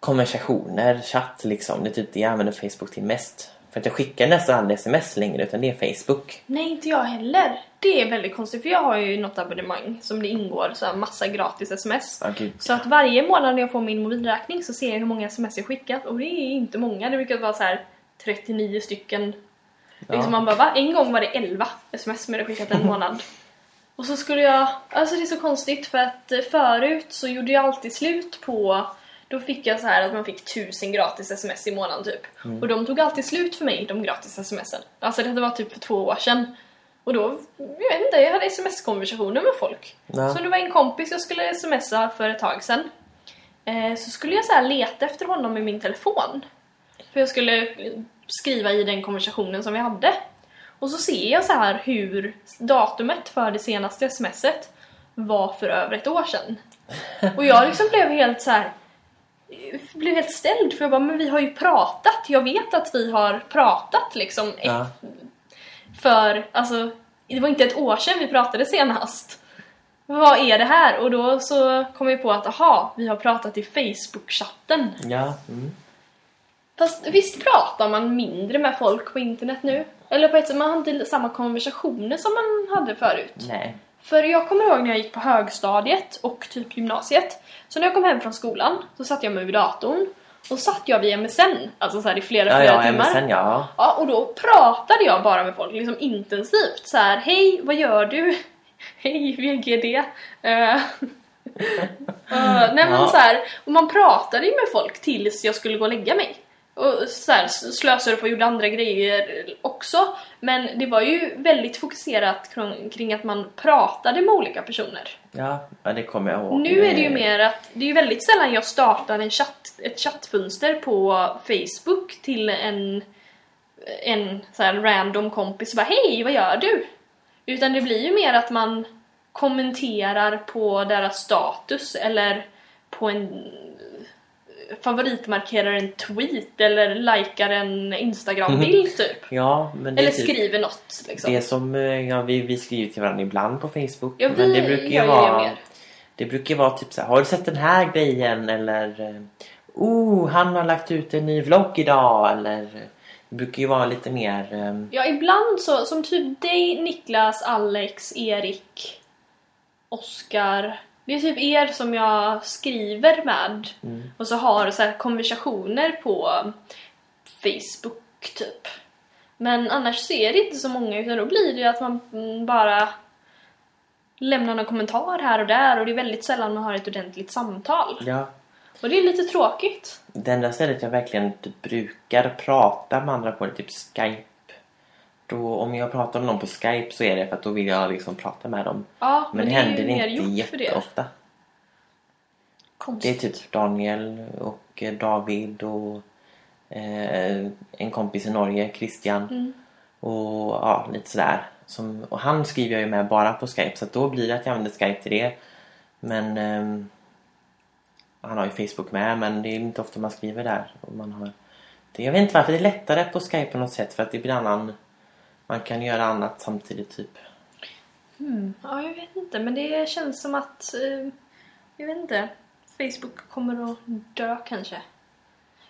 Speaker 2: konversationer, chatt liksom. Det är typ det jag använder Facebook till mest. För att jag skickar nästan aldrig sms längre utan det är Facebook.
Speaker 1: nej inte jag heller. Det är väldigt konstigt för jag har ju något abonnemang som det ingår så här massa gratis sms.
Speaker 2: Ja, gud.
Speaker 1: Så att varje månad när jag får min mobilräkning så ser jag hur många sms jag skickat och det är inte många. Det brukar vara så här 39 stycken. Liksom man bara va? En gång var det 11 sms som jag hade skickat en (laughs) månad. Och så skulle jag... Alltså det är så konstigt för att eh, förut så gjorde jag alltid slut på... Då fick jag så här att man fick 1000 gratis sms i månaden typ. Och de tog alltid slut för mig, de gratis smsen. Alltså det var typ för två år sedan. Och då, jag vet inte, jag hade sms-konversationer med folk.
Speaker 2: Ja.
Speaker 1: Så det var en kompis jag skulle smsa för ett tag sedan. Eh, så skulle jag så här leta efter honom i min telefon. För jag skulle skriva i den konversationen som vi hade. Och så ser jag så här hur datumet för det senaste smset var för över ett år sedan. Och jag liksom blev helt så här blev helt ställd för jag bara, men vi har ju pratat. Jag vet att vi har pratat liksom
Speaker 2: Ja.
Speaker 1: för, alltså, det var inte ett år sedan vi pratade senast. Vad är det här? Och då så kom jag på att, aha, vi har pratat i Facebook-chatten.
Speaker 2: Ja. Mm.
Speaker 1: Fast visst pratar man mindre med folk på internet nu? Eller på ett sätt, man har inte samma konversationer som man hade förut.
Speaker 2: Nej.
Speaker 1: För jag kommer ihåg när jag gick på högstadiet och typ gymnasiet. Så när jag kom hem från skolan så satt jag mig vid datorn och satt jag vid MSN, alltså så här i flera,
Speaker 2: Ja,
Speaker 1: flera
Speaker 2: ja,
Speaker 1: timmar.
Speaker 2: MSN ja.
Speaker 1: Ja, och då pratade jag bara med folk liksom intensivt. Så här, hej, vad gör du? (laughs) Hej, VGD. Uh, (laughs) nej men
Speaker 2: Ja.
Speaker 1: så här, och man pratade ju med folk tills jag skulle gå och lägga mig. Och så här, slösade och gjorde andra grejer också. Men det var ju väldigt fokuserat kring, att man pratade med olika personer.
Speaker 2: Ja, det kommer jag ihåg.
Speaker 1: Nu är det ju mer att det är väldigt sällan jag startar en chatt, ett chattfönster på Facebook till en, en så här random kompis och bara Hej, vad gör du? Utan det blir ju mer att man kommenterar på deras status eller på en favoritmarkerar en tweet eller likar en Instagram-bild typ.
Speaker 2: Ja, men
Speaker 1: Eller
Speaker 2: typ
Speaker 1: skriver något liksom.
Speaker 2: det som eh, ja, vi, vi skriver till varandra ibland på Facebook.
Speaker 1: Ja,
Speaker 2: men
Speaker 1: vi
Speaker 2: det brukar ju vara,
Speaker 1: det mer.
Speaker 2: det brukar vara typ så här, har du sett den här grejen? Eller eh, oh, han har lagt ut en ny vlogg idag. Eller det brukar ju vara lite mer eh,
Speaker 1: Ja, ibland så, som typ dig, Niklas, Alex, Erik, Oskar. Det är typ er som jag skriver med.
Speaker 2: Mm.
Speaker 1: Och så har så här konversationer på Facebook, typ. Men annars ser det inte så många, utan då blir det ju att man mm, bara lämnar någon kommentar här och där och det är väldigt sällan man har ett ordentligt samtal.
Speaker 2: ja.
Speaker 1: Och det är lite tråkigt.
Speaker 2: Det enda stället jag verkligen brukar prata med andra på är typ Skype. Då, om jag pratar med någon på Skype så är det för att då vill jag liksom prata med dem.
Speaker 1: Ja,
Speaker 2: Men,
Speaker 1: men,
Speaker 2: det
Speaker 1: det
Speaker 2: händer inte
Speaker 1: det.
Speaker 2: jätteofta. Det
Speaker 1: Konstigt.
Speaker 2: är typ Daniel och eh, David och eh, en kompis i Norge, Christian.
Speaker 1: Mm.
Speaker 2: Och ja, lite sådär. Som, och han skriver jag ju med bara på Skype så att då blir det att jag använder Skype till det. Men ehm, han har ju Facebook med men det är inte ofta man skriver där. Och man har, det, jag vet inte varför det är lättare på Skype på något sätt för att det blir annan... Man kan göra annat samtidigt typ.
Speaker 1: Mm. Ja, jag vet inte. Men det känns som att... Eh, jag vet inte. Facebook kommer att dö kanske.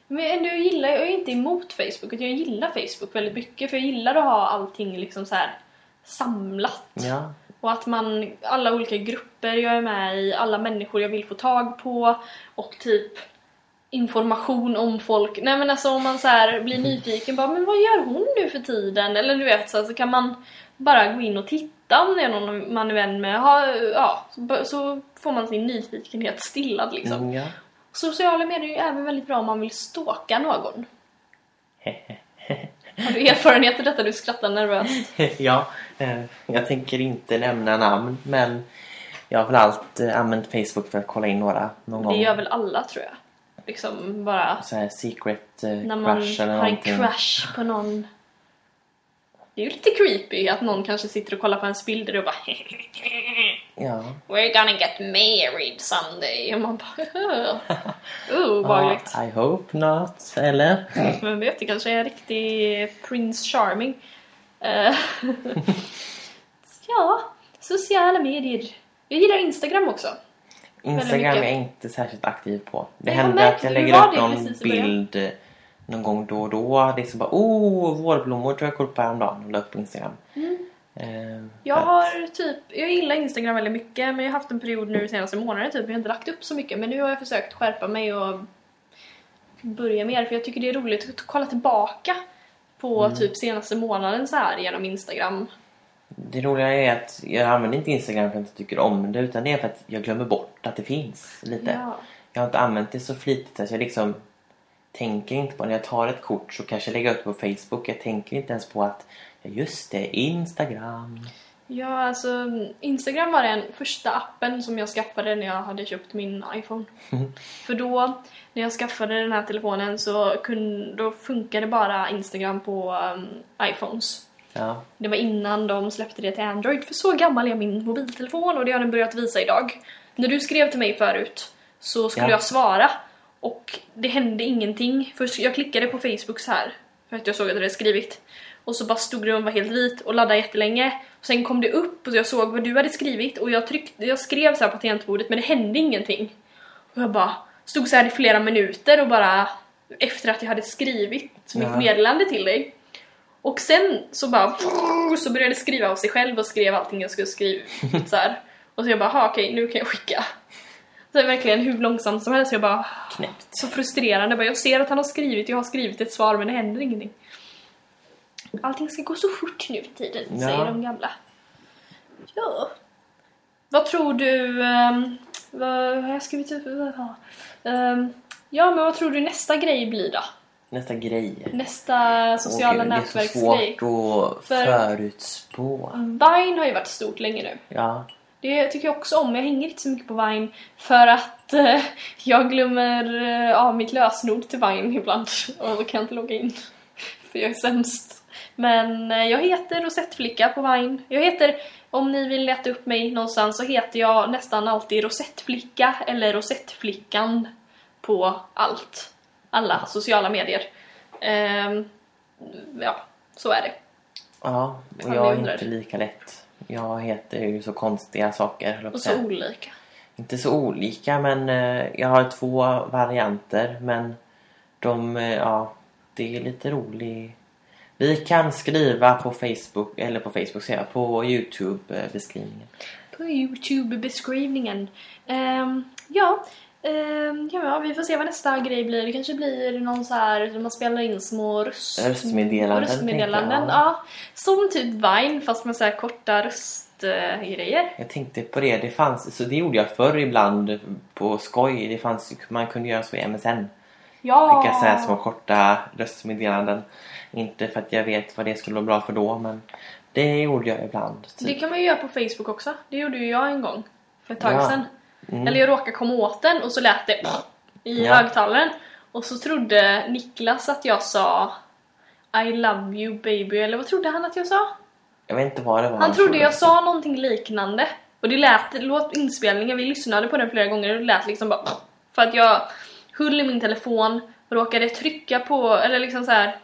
Speaker 1: Men ändå jag gillar... Jag är inte emot Facebook. utan Jag gillar Facebook väldigt mycket. För jag gillar att ha allting liksom så här samlat.
Speaker 2: Ja,
Speaker 1: Och att man, alla olika grupper jag är med i, alla människor jag vill få tag på och typ information om folk. Nej men alltså om man så här blir nyfiken bara, men vad gör hon nu för tiden? Eller du vet så, här, så kan man bara gå in och titta om det är någon man är vän med. Ha, ja, så, får man sin nyfikenhet stillad liksom.
Speaker 2: mm, ja.
Speaker 1: Sociala medier är ju även väldigt bra om man vill stalka någon. (laughs) Har du erfarenhet av detta? Du skrattar nervöst. (laughs)
Speaker 2: ja, eh, jag tänker inte nämna namn men jag har väl alltid använt Facebook för att kolla in några någon
Speaker 1: Det
Speaker 2: gång.
Speaker 1: gör väl alla tror jag. Liksom bara
Speaker 2: Så här secret eh,
Speaker 1: när man
Speaker 2: crush eller
Speaker 1: har en
Speaker 2: någonting.
Speaker 1: crush på någon. Det är ju lite creepy att någon kanske sitter och kollar på ens bilder och bara (laughs)
Speaker 2: Ja.
Speaker 1: We're gonna get married someday. Och man bara (laughs) oh, obehagligt.
Speaker 2: Ja, I hope not. Eller? (laughs)
Speaker 1: Men vet, det kanske är en riktig Prince Charming. Eh, ja, sociala medier. Jag gillar Instagram också.
Speaker 2: Instagram är jag inte särskilt aktiv på. Det
Speaker 1: jag
Speaker 2: händer att jag lägger upp någon bild eh, någon gång då och då. Det är så bara oh, vårblommor tror jag kollade på häromdagen och la upp på Instagram.
Speaker 1: Mm.
Speaker 2: Eh,
Speaker 1: Jag har typ, jag gillar Instagram väldigt mycket men jag har haft en period nu senaste månaderna typ, jag har inte lagt upp så mycket men nu har jag försökt skärpa mig och börja mer för jag tycker det är roligt att kolla tillbaka på
Speaker 2: Mm.
Speaker 1: typ senaste månaden så här genom Instagram.
Speaker 2: Det roliga är att jag använder inte Instagram för att jag inte tycker om det utan det är för att jag glömmer bort att det finns lite.
Speaker 1: Ja.
Speaker 2: Jag har inte använt det så flitigt så jag liksom tänker inte på när jag tar ett kort så kanske jag lägger upp det på Facebook. Jag tänker inte ens på att just det, Instagram.
Speaker 1: ja, alltså Instagram var den första appen som jag skaffade när jag hade köpt min iPhone. (laughs) För då, när jag skaffade den här telefonen så kunde, då funkade bara Instagram på um, iPhones.
Speaker 2: Ja,
Speaker 1: Det var innan de släppte det till Android, för så gammal är min mobiltelefon och det har den börjat visa idag. När du skrev till mig förut så skulle
Speaker 2: Ja.
Speaker 1: jag svara och det hände ingenting. Först jag klickade på Facebook så här för att jag såg att du hade skrivit. Och så bara stod det och var helt vit och laddade jättelänge. Och sen kom det upp och jag såg vad du hade skrivit och jag, tryckte, jag skrev så här på tangentbordet men det hände ingenting. Och jag bara stod så här i flera minuter och bara efter att jag hade skrivit mitt
Speaker 2: Ja.
Speaker 1: meddelande till dig. Och sen så bara så började jag skriva av sig själv och skrev allting jag skulle skriva (laughs) så här. Och så jag bara, "Ha, okej nu kan jag skicka. Så verkligen hur långsamt som helst. Jag bara,
Speaker 2: knäppt.
Speaker 1: så frustrerande. Jag, bara, jag ser att han har skrivit, jag har skrivit ett svar men det händer ingenting. Allting ska gå så fort nu för tiden,
Speaker 2: Ja.
Speaker 1: säger de gamla. Ja. Vad tror du... Um, vad har jag skrivit? Um, ja, men vad tror du nästa grej blir då?
Speaker 2: Nästa grej.
Speaker 1: Nästa sociala
Speaker 2: Och Det är så
Speaker 1: nätverksgrej.
Speaker 2: svårt att
Speaker 1: För-
Speaker 2: förutspå.
Speaker 1: Vine har ju varit stort länge nu.
Speaker 2: Ja,
Speaker 1: Det tycker jag också om. Jag hänger inte så mycket på Vine för att eh, jag glömmer eh, av mitt lösenord till Vine ibland (laughs) och då kan jag inte logga in. (laughs) För jag är sämst. Men eh, jag heter Rosettflicka på Vine. Jag heter, om ni vill leta upp mig någonstans så heter jag nästan alltid Rosettflicka eller Rosettflickan på allt. Alla sociala medier. Ehm, ja, så är det.
Speaker 2: ja och jag är inte lika lätt. Jag heter ju så konstiga saker.
Speaker 1: Och så olika.
Speaker 2: Inte så olika men eh, jag har två varianter men de, eh, ja, det är lite rolig. Vi kan skriva på Facebook, eller på Facebook säger jag, på Youtube eh, beskrivningen.
Speaker 1: på Youtube-beskrivningen. Ehm, ja, ehm, ja, vi får se vad nästa grej blir. Det kanske blir någon så här man spelar in små röst...
Speaker 2: Röstmeddelanden,
Speaker 1: röstmeddelanden. Ja, som typ Vine fast med så här korta röst... chattgrejer.
Speaker 2: Jag tänkte på det. Det fanns, så det gjorde jag förr ibland på skoj. Det fanns, man kunde göra så i MSN.
Speaker 1: Ja!
Speaker 2: Skicka så här små korta röstmeddelanden. Inte för att jag vet vad det skulle vara bra för då, men det gjorde jag ibland.
Speaker 1: Det
Speaker 2: Typ.
Speaker 1: kan man ju göra på Facebook också. Det gjorde ju jag en gång. För ett tag
Speaker 2: Ja.
Speaker 1: sedan.
Speaker 2: Mm.
Speaker 1: Eller jag råkade komma åt den och så lät det i
Speaker 2: Ja.
Speaker 1: högtalaren. Och så trodde Niklas att jag sa I love you baby. Eller vad trodde han att jag sa?
Speaker 2: Jag vet inte vad det var.
Speaker 1: Han trodde jag sa någonting liknande. Och det lät, låt inspelningen, vi lyssnade på den flera gånger och det lät liksom bara För att jag höll i min telefon och råkade trycka på, eller liksom så här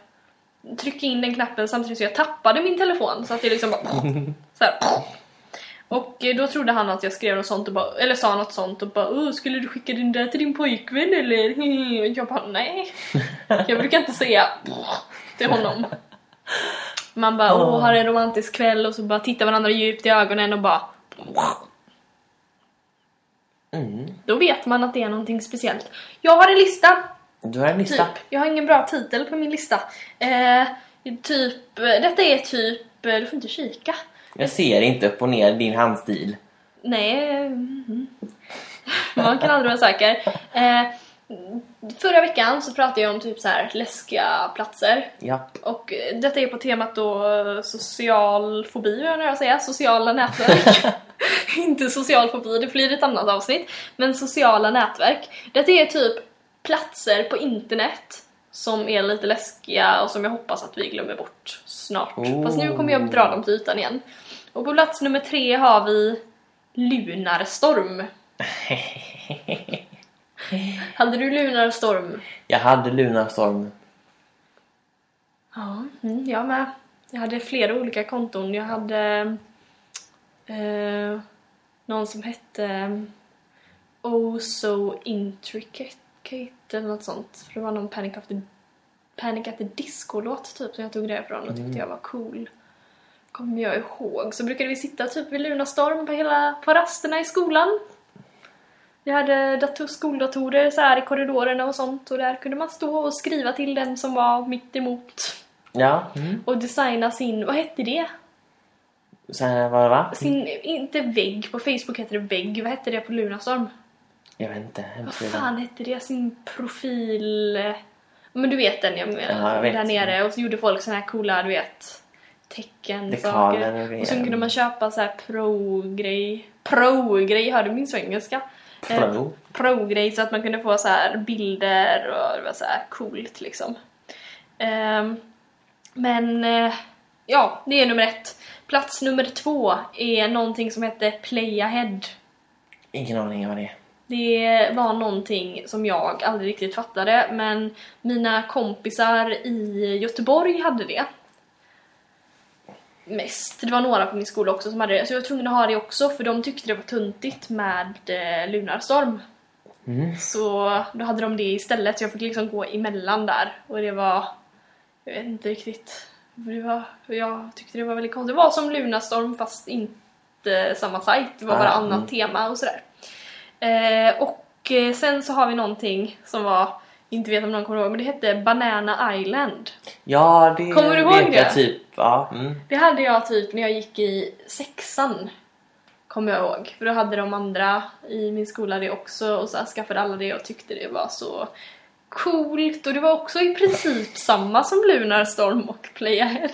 Speaker 1: Trycka in den knappen samtidigt som jag tappade min telefon så att det liksom bara (laughs) så här. Och eh, då trodde han att jag skrev något sånt och bara, eller sa något sånt och bara Åh, skulle du skicka den där till din pojkvän eller? Och (laughs) jag bara nej. (laughs) Jag brukar inte säga till honom. Man bara åh, har en romantisk kväll och så bara tittar varandra djupt i ögonen och bara
Speaker 2: Mm.
Speaker 1: Då vet man att det är någonting speciellt. Jag har en lista,
Speaker 2: Du har en lista.
Speaker 1: typ. Jag har ingen bra titel på min lista. Eh, typ, detta är typ, eh, du får inte kika.
Speaker 2: Jag ser inte upp och ner din handstil.
Speaker 1: Nej, mhm. man kan aldrig vara säker. Eh, förra veckan så pratade jag om typ så här läskiga platser.
Speaker 2: Japp.
Speaker 1: Och detta är på temat då social fobi, vill jag säga. Sociala nätverk. (laughs) Inte social fobi, det blir ett annat avsnitt. Men sociala nätverk. Detta är typ platser på internet som är lite läskiga och som jag hoppas att vi glömmer bort snart.
Speaker 2: Oh.
Speaker 1: Fast nu kommer jag dra dem till ytan igen. Och på plats nummer tre har vi Lunarstorm. (laughs) Hade du Lunarstorm?
Speaker 2: Jag hade Lunarstorm.
Speaker 1: Ja, mm, jag med. Jag hade flera olika konton. Jag hade eh, någon som hette Oh So Intricate eller något sånt. För det var någon Panic at the, Panic at the Disco-låt typ som jag tog det ifrån och tyckte jag var cool. Kommer jag ihåg. Så brukade vi sitta typ vid Lunarstorm på hela på rasterna i skolan. Vi hade dator, skoldatorer så här i korridorerna och sånt och där kunde man stå och skriva till den som var mitt emot
Speaker 2: Ja. Mm.
Speaker 1: och designa sin, vad hette det?
Speaker 2: Var det va?
Speaker 1: Sin, inte vägg, på Facebook hette det vägg, vad hette det på Lunarstorm?
Speaker 2: Jag vet inte.
Speaker 1: Vad fan hette det? Sin profil... Men du vet den jag menar,
Speaker 2: Ja, jag vet.
Speaker 1: där nere och så gjorde folk såna här coola, du vet tecken, saker.
Speaker 2: och grejer.
Speaker 1: Och så kunde man köpa så här pro-grej. Pro-grej, hörde du min svengelska? Eh,
Speaker 2: Pro.
Speaker 1: pro-grej så att man kunde få så här bilder och det var så här coolt liksom. Ehm, men eh, ja, det är nummer ett. Plats nummer två är någonting som heter Playahead.
Speaker 2: Ingen aning vad det är.
Speaker 1: Det var någonting som jag aldrig riktigt fattade men mina kompisar i Göteborg hade det. Mest. Det var några på min skola också som hade det. Så jag var tvungen att ha det också för de tyckte det var tuntigt med eh, Lunarstorm.
Speaker 2: Mm.
Speaker 1: Så då hade de det istället så jag fick liksom gå emellan där och det var... Jag vet inte riktigt. Det var, jag tyckte det var väldigt konstigt. Det var som Lunarstorm fast inte samma sajt. Det var bara
Speaker 2: Ah,
Speaker 1: annat
Speaker 2: mm.
Speaker 1: tema och sådär. Eh, och eh, sen så har vi någonting som var, inte vet om någon kommer ihåg, men det hette Banana Island.
Speaker 2: Ja, det
Speaker 1: Kommer du ihåg det?
Speaker 2: jag typ. Ja. Mm.
Speaker 1: Det hade jag typ när jag gick i sexan. Kommer jag ihåg. För då hade de andra i min skola det också och så skaffade alla det och tyckte det var så coolt. Och det var också i princip (laughs) samma som Lunarstorm och Playahead.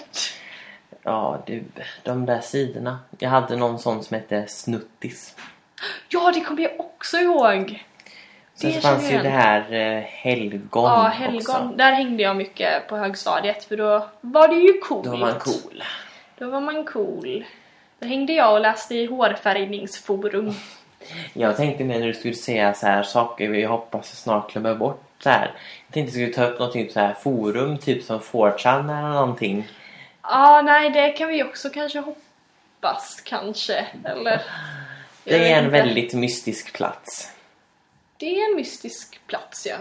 Speaker 2: Ja, du. De där sidorna. Jag hade någon sån som hette Snuttis.
Speaker 1: Ja, det kommer jag också ihåg!
Speaker 2: Sen
Speaker 1: Det
Speaker 2: så fanns ju det här eh, Helgon
Speaker 1: Ja, Helgon.
Speaker 2: också.
Speaker 1: Där hängde jag mycket på högstadiet för då var det ju coolt.
Speaker 2: Då var man cool.
Speaker 1: Då var man cool. Då hängde jag och läste i hårfärgningsforum. (laughs)
Speaker 2: Jag tänkte mer när du skulle säga så här saker vi hoppas snart glömmer bort. Så här. Jag tänkte du skulle ta upp något typ så här forum, typ som 4chan eller någonting.
Speaker 1: Ja, nej, det kan vi också kanske hoppas, kanske. Eller?
Speaker 2: Det är en väldigt mystisk plats.
Speaker 1: Det är en mystisk plats, ja.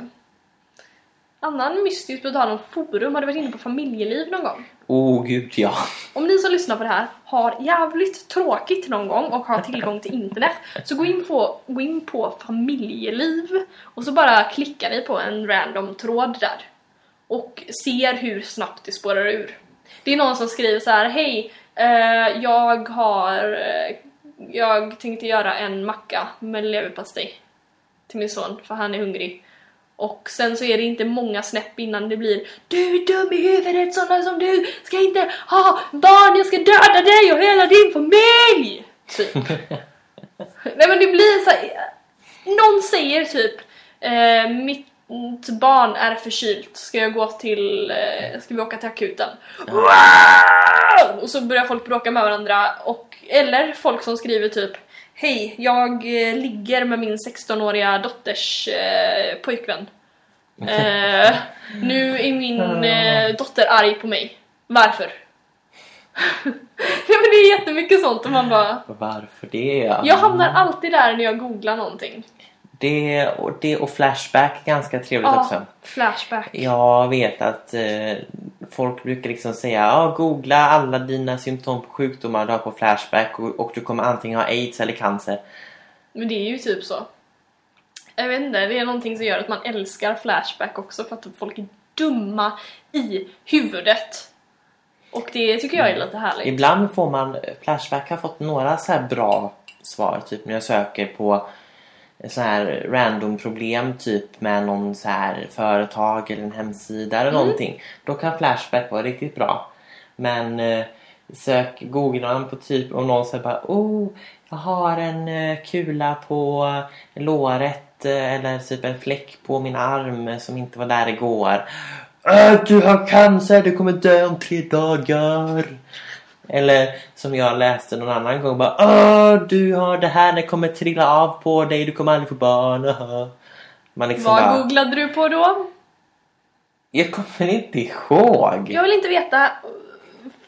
Speaker 1: Annan mystisk, på tal om forum, har du varit inne på familjeliv någon gång?
Speaker 2: Oh gud ja.
Speaker 1: Om ni som lyssnar på det här har jävligt tråkigt någon gång och har tillgång till internet så gå in på, gå in på familjeliv och så bara klickar ni på en random tråd där och ser hur snabbt det spårar ur. Det är någon som skriver så här: hej, Eh, jag har... eh, jag tänkte göra en macka med leverpastej till min son för han är hungrig. Och sen så är det inte många snäpp innan det blir Du är dum i huvudet, sådana som du ska inte ha barn, jag ska döda dig och hela din familj! Typ. (laughs) Nej men det blir så här, Någon säger typ eh, Mitt barn är förkylt, ska jag gå till, eh, ska vi åka till akuten? Wow! Och så börjar folk bråka med varandra och, eller folk som skriver typ Hej, jag eh, ligger med min 16-åriga dotters eh, pojkvän. Eh, nu är min eh, dotter arg på mig. Varför? (laughs) Nej men det är jättemycket sånt och man bara
Speaker 2: Varför det?
Speaker 1: Jag hamnar alltid där när jag googlar någonting.
Speaker 2: Det och, det och Flashback är ganska trevligt också.
Speaker 1: Ja, flashback.
Speaker 2: Jag vet att eh, folk brukar liksom säga ja, googla alla dina symptom på sjukdomar du har på Flashback och, och du kommer antingen ha aids eller cancer.
Speaker 1: Men det är ju typ så. Jag vet inte, det är någonting som gör att man älskar Flashback också för att typ folk är dumma i huvudet. Och det tycker jag är lite härligt.
Speaker 2: Ibland får man, Flashback har fått några så här bra svar typ när jag söker på så här random problem typ med någon så här företag eller en hemsida eller någonting. Då kan Flashback vara riktigt bra. Men eh, sök, googlar man på typ om någon säger bara oh, jag har en eh, kula på låret eh, eller typ en fläck på min arm som inte var där igår. Äh, du har cancer, du kommer dö om tre dagar. Eller som jag läste någon annan gång bara Åh, du har det här, det kommer trilla av på dig, du kommer aldrig få barn. aha." Man liksom
Speaker 1: Vad
Speaker 2: bara,
Speaker 1: googlade du på då?
Speaker 2: jag kommer inte ihåg.
Speaker 1: Jag vill inte veta,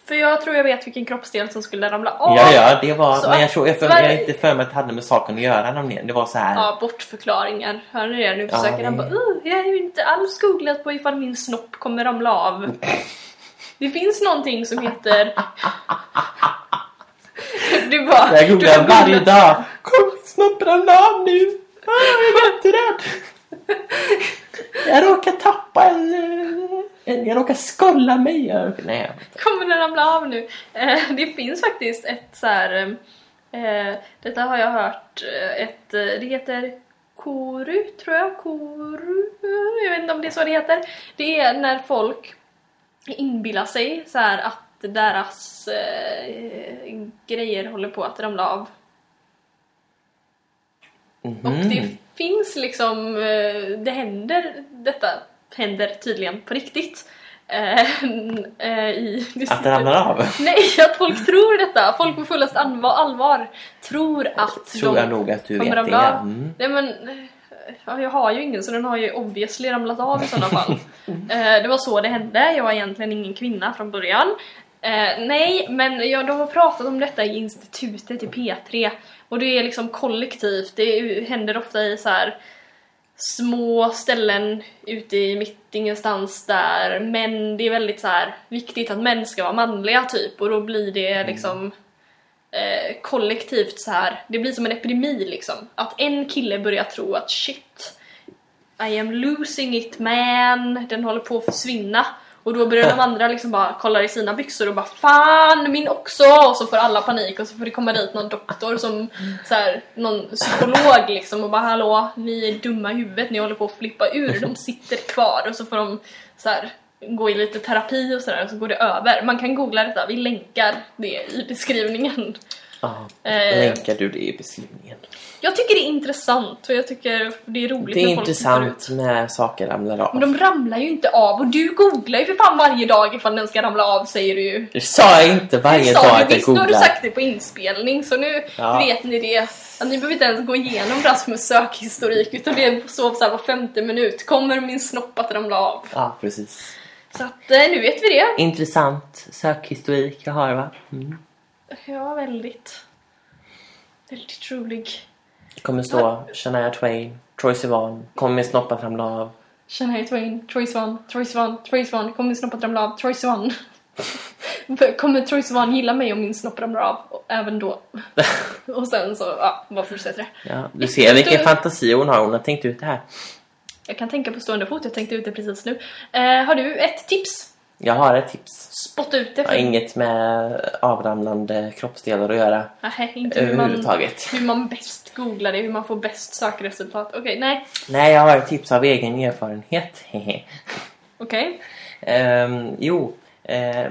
Speaker 1: för jag tror jag vet vilken kroppsdel som skulle ramla av.
Speaker 2: Ja, ja, det var,
Speaker 1: Så
Speaker 2: men jag tror, jag, för,
Speaker 1: är
Speaker 2: jag inte för mig att det hade med saken att göra nämligen. Det var så här.
Speaker 1: Ja, bortförklaringar. Hör ni det? Nu
Speaker 2: Ja,
Speaker 1: försöker
Speaker 2: det-
Speaker 1: han bara uh, Jag har ju inte alls googlat på ifall min snopp kommer ramla av. (laughs) Det finns någonting som heter... Du bara...
Speaker 2: jag googlar varje dag. Kom snabbt ramla av nu. Ah, jag är jätterädd. Jag råkar tappa en, eh, en jag råkar skolla mig. Jag- Nej, jag.
Speaker 1: Kommer den ramla av nu? Eh, det finns faktiskt ett så här. Eh, detta har jag hört. eh, Ett, eh, det heter Koru, tror jag. Koru? eh, Jag vet inte om det är så det heter. Det är när folk inbillar sig så här att deras eh, grejer håller på att ramla av.
Speaker 2: Mhm.
Speaker 1: Och det finns liksom, eh, det händer, detta händer tydligen på riktigt. Eh, eh, i,
Speaker 2: Att det ramlar av.
Speaker 1: Nej, att folk tror detta. Folk på fullast allvar, allvar tror att
Speaker 2: Tror
Speaker 1: de
Speaker 2: jag nog att du vet det. Mm.
Speaker 1: Nej men, ja, jag har ju ingen så den har ju obviously ramlat av i sådana fall. (laughs) Eh, det var så det hände, jag var egentligen ingen kvinna från början. Eh, nej, men jag, de har pratat om detta i institutet i P3 och det är liksom kollektivt, det händer ofta i så här små ställen ute i mitt ingenstans där. Män, det är väldigt så här viktigt att män ska vara manliga typ. Och då blir det liksom eh, kollektivt så här. det blir som en epidemi liksom. Att en kille börjar tro att shit, I am losing it man, den håller på att försvinna. Och då börjar de andra liksom bara kolla i sina byxor och bara Fan, min också! Och så får alla panik och så får det komma dit någon doktor som så här, någon psykolog liksom och bara Hallå, ni är dumma i huvudet, ni håller på att flippa ur. De sitter kvar och så får de så här, gå i lite terapi och sådär och så går det över. Man kan googla detta, vi länkar det i beskrivningen.
Speaker 2: Ja,
Speaker 1: Eh.
Speaker 2: länkar du det i beskrivningen.
Speaker 1: Jag tycker det är intressant och jag tycker det är roligt
Speaker 2: Det är
Speaker 1: när folk
Speaker 2: intressant när saker ramlar av.
Speaker 1: Men de ramlar ju inte av och du googlar ju för fan varje dag ifall den ska ramla av säger du ju.
Speaker 2: Det sa jag inte varje dag att jag
Speaker 1: visst, nu har du
Speaker 2: googlar.
Speaker 1: sagt det på inspelning så nu
Speaker 2: Ja.
Speaker 1: vet ni det. Att ni behöver inte ens gå igenom Rasmus sökhistorik utan det är så, så här var femte minut. Kommer min snopp att ramla av?
Speaker 2: Ja, precis.
Speaker 1: Så att eh, nu vet vi det.
Speaker 2: Intressant sökhistorik jag har va? Mm.
Speaker 1: Ja, väldigt. Väldigt rolig.
Speaker 2: Det kommer stå Shania Twain, Troye Sivan, kommer min snopp att ramla av.
Speaker 1: Shania Twain, Troye Sivan, Troye Sivan, Troye Sivan, kommer min snopp att ramla av, Troye Sivan. (laughs) kommer Troye Sivan gilla mig om min snopp ramlar av? Och även då. (laughs) och sen så, ja, vad fortsätter det?
Speaker 2: Ja, du ser vilken fantasi hon har. Hon har tänkt ut det här.
Speaker 1: Jag kan tänka på stående fot, jag tänkte ut det precis nu. Eh, har du ett tips
Speaker 2: Jag har ett tips.
Speaker 1: Spotta ut det.
Speaker 2: Det har inget med avramlande kroppsdelar att göra
Speaker 1: Nej, inte hur man, hur man bäst googlar det, hur man får bäst sökresultat. Okej, nej.
Speaker 2: Nej, jag har ett tips av egen erfarenhet. (laughs)
Speaker 1: Okej.
Speaker 2: Ehm, jo, eh,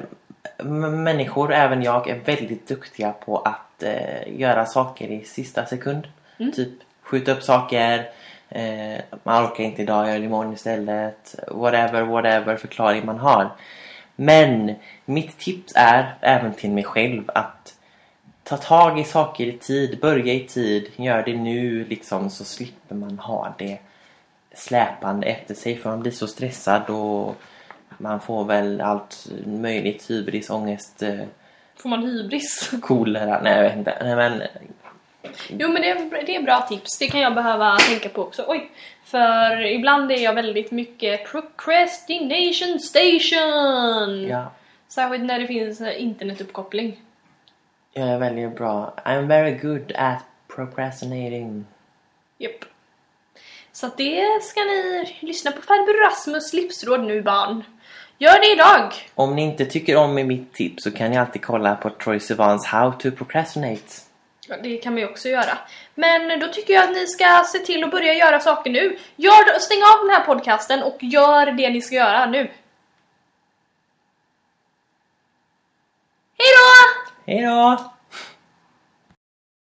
Speaker 2: människor, även jag, är väldigt duktiga på att eh, göra saker i sista sekund. Typ skjuta upp saker, eh, man orkar inte idag, jag gör det imorgon istället. Whatever, whatever förklaring man har. Men mitt tips är, även till mig själv, att ta tag i saker i tid, börja i tid, gör det nu liksom så slipper man ha det släpande efter sig för man blir så stressad och man får väl allt möjligt hybris, ångest, eh,
Speaker 1: Får man hybris?
Speaker 2: kolera, nej jag vet inte. Nej, men
Speaker 1: Jo men det är, det är bra tips, det kan jag behöva tänka på också. Oj! För ibland är jag väldigt mycket procrastination station!
Speaker 2: ja,
Speaker 1: Särskilt när det finns internetuppkoppling.
Speaker 2: jag är väldigt bra. I'm very good at procrastinating.
Speaker 1: Japp. Så att det ska ni lyssna på farbror Rasmus livsråd nu barn. Gör det idag!
Speaker 2: Om ni inte tycker om mitt tips så kan ni alltid kolla på Troy Sivans How to Procrastinate.
Speaker 1: Det kan man ju också göra. Men då tycker jag att ni ska se till att börja göra saker nu. Gör, stäng av den här podcasten och gör det ni ska göra nu. Hej då!
Speaker 2: Hej då!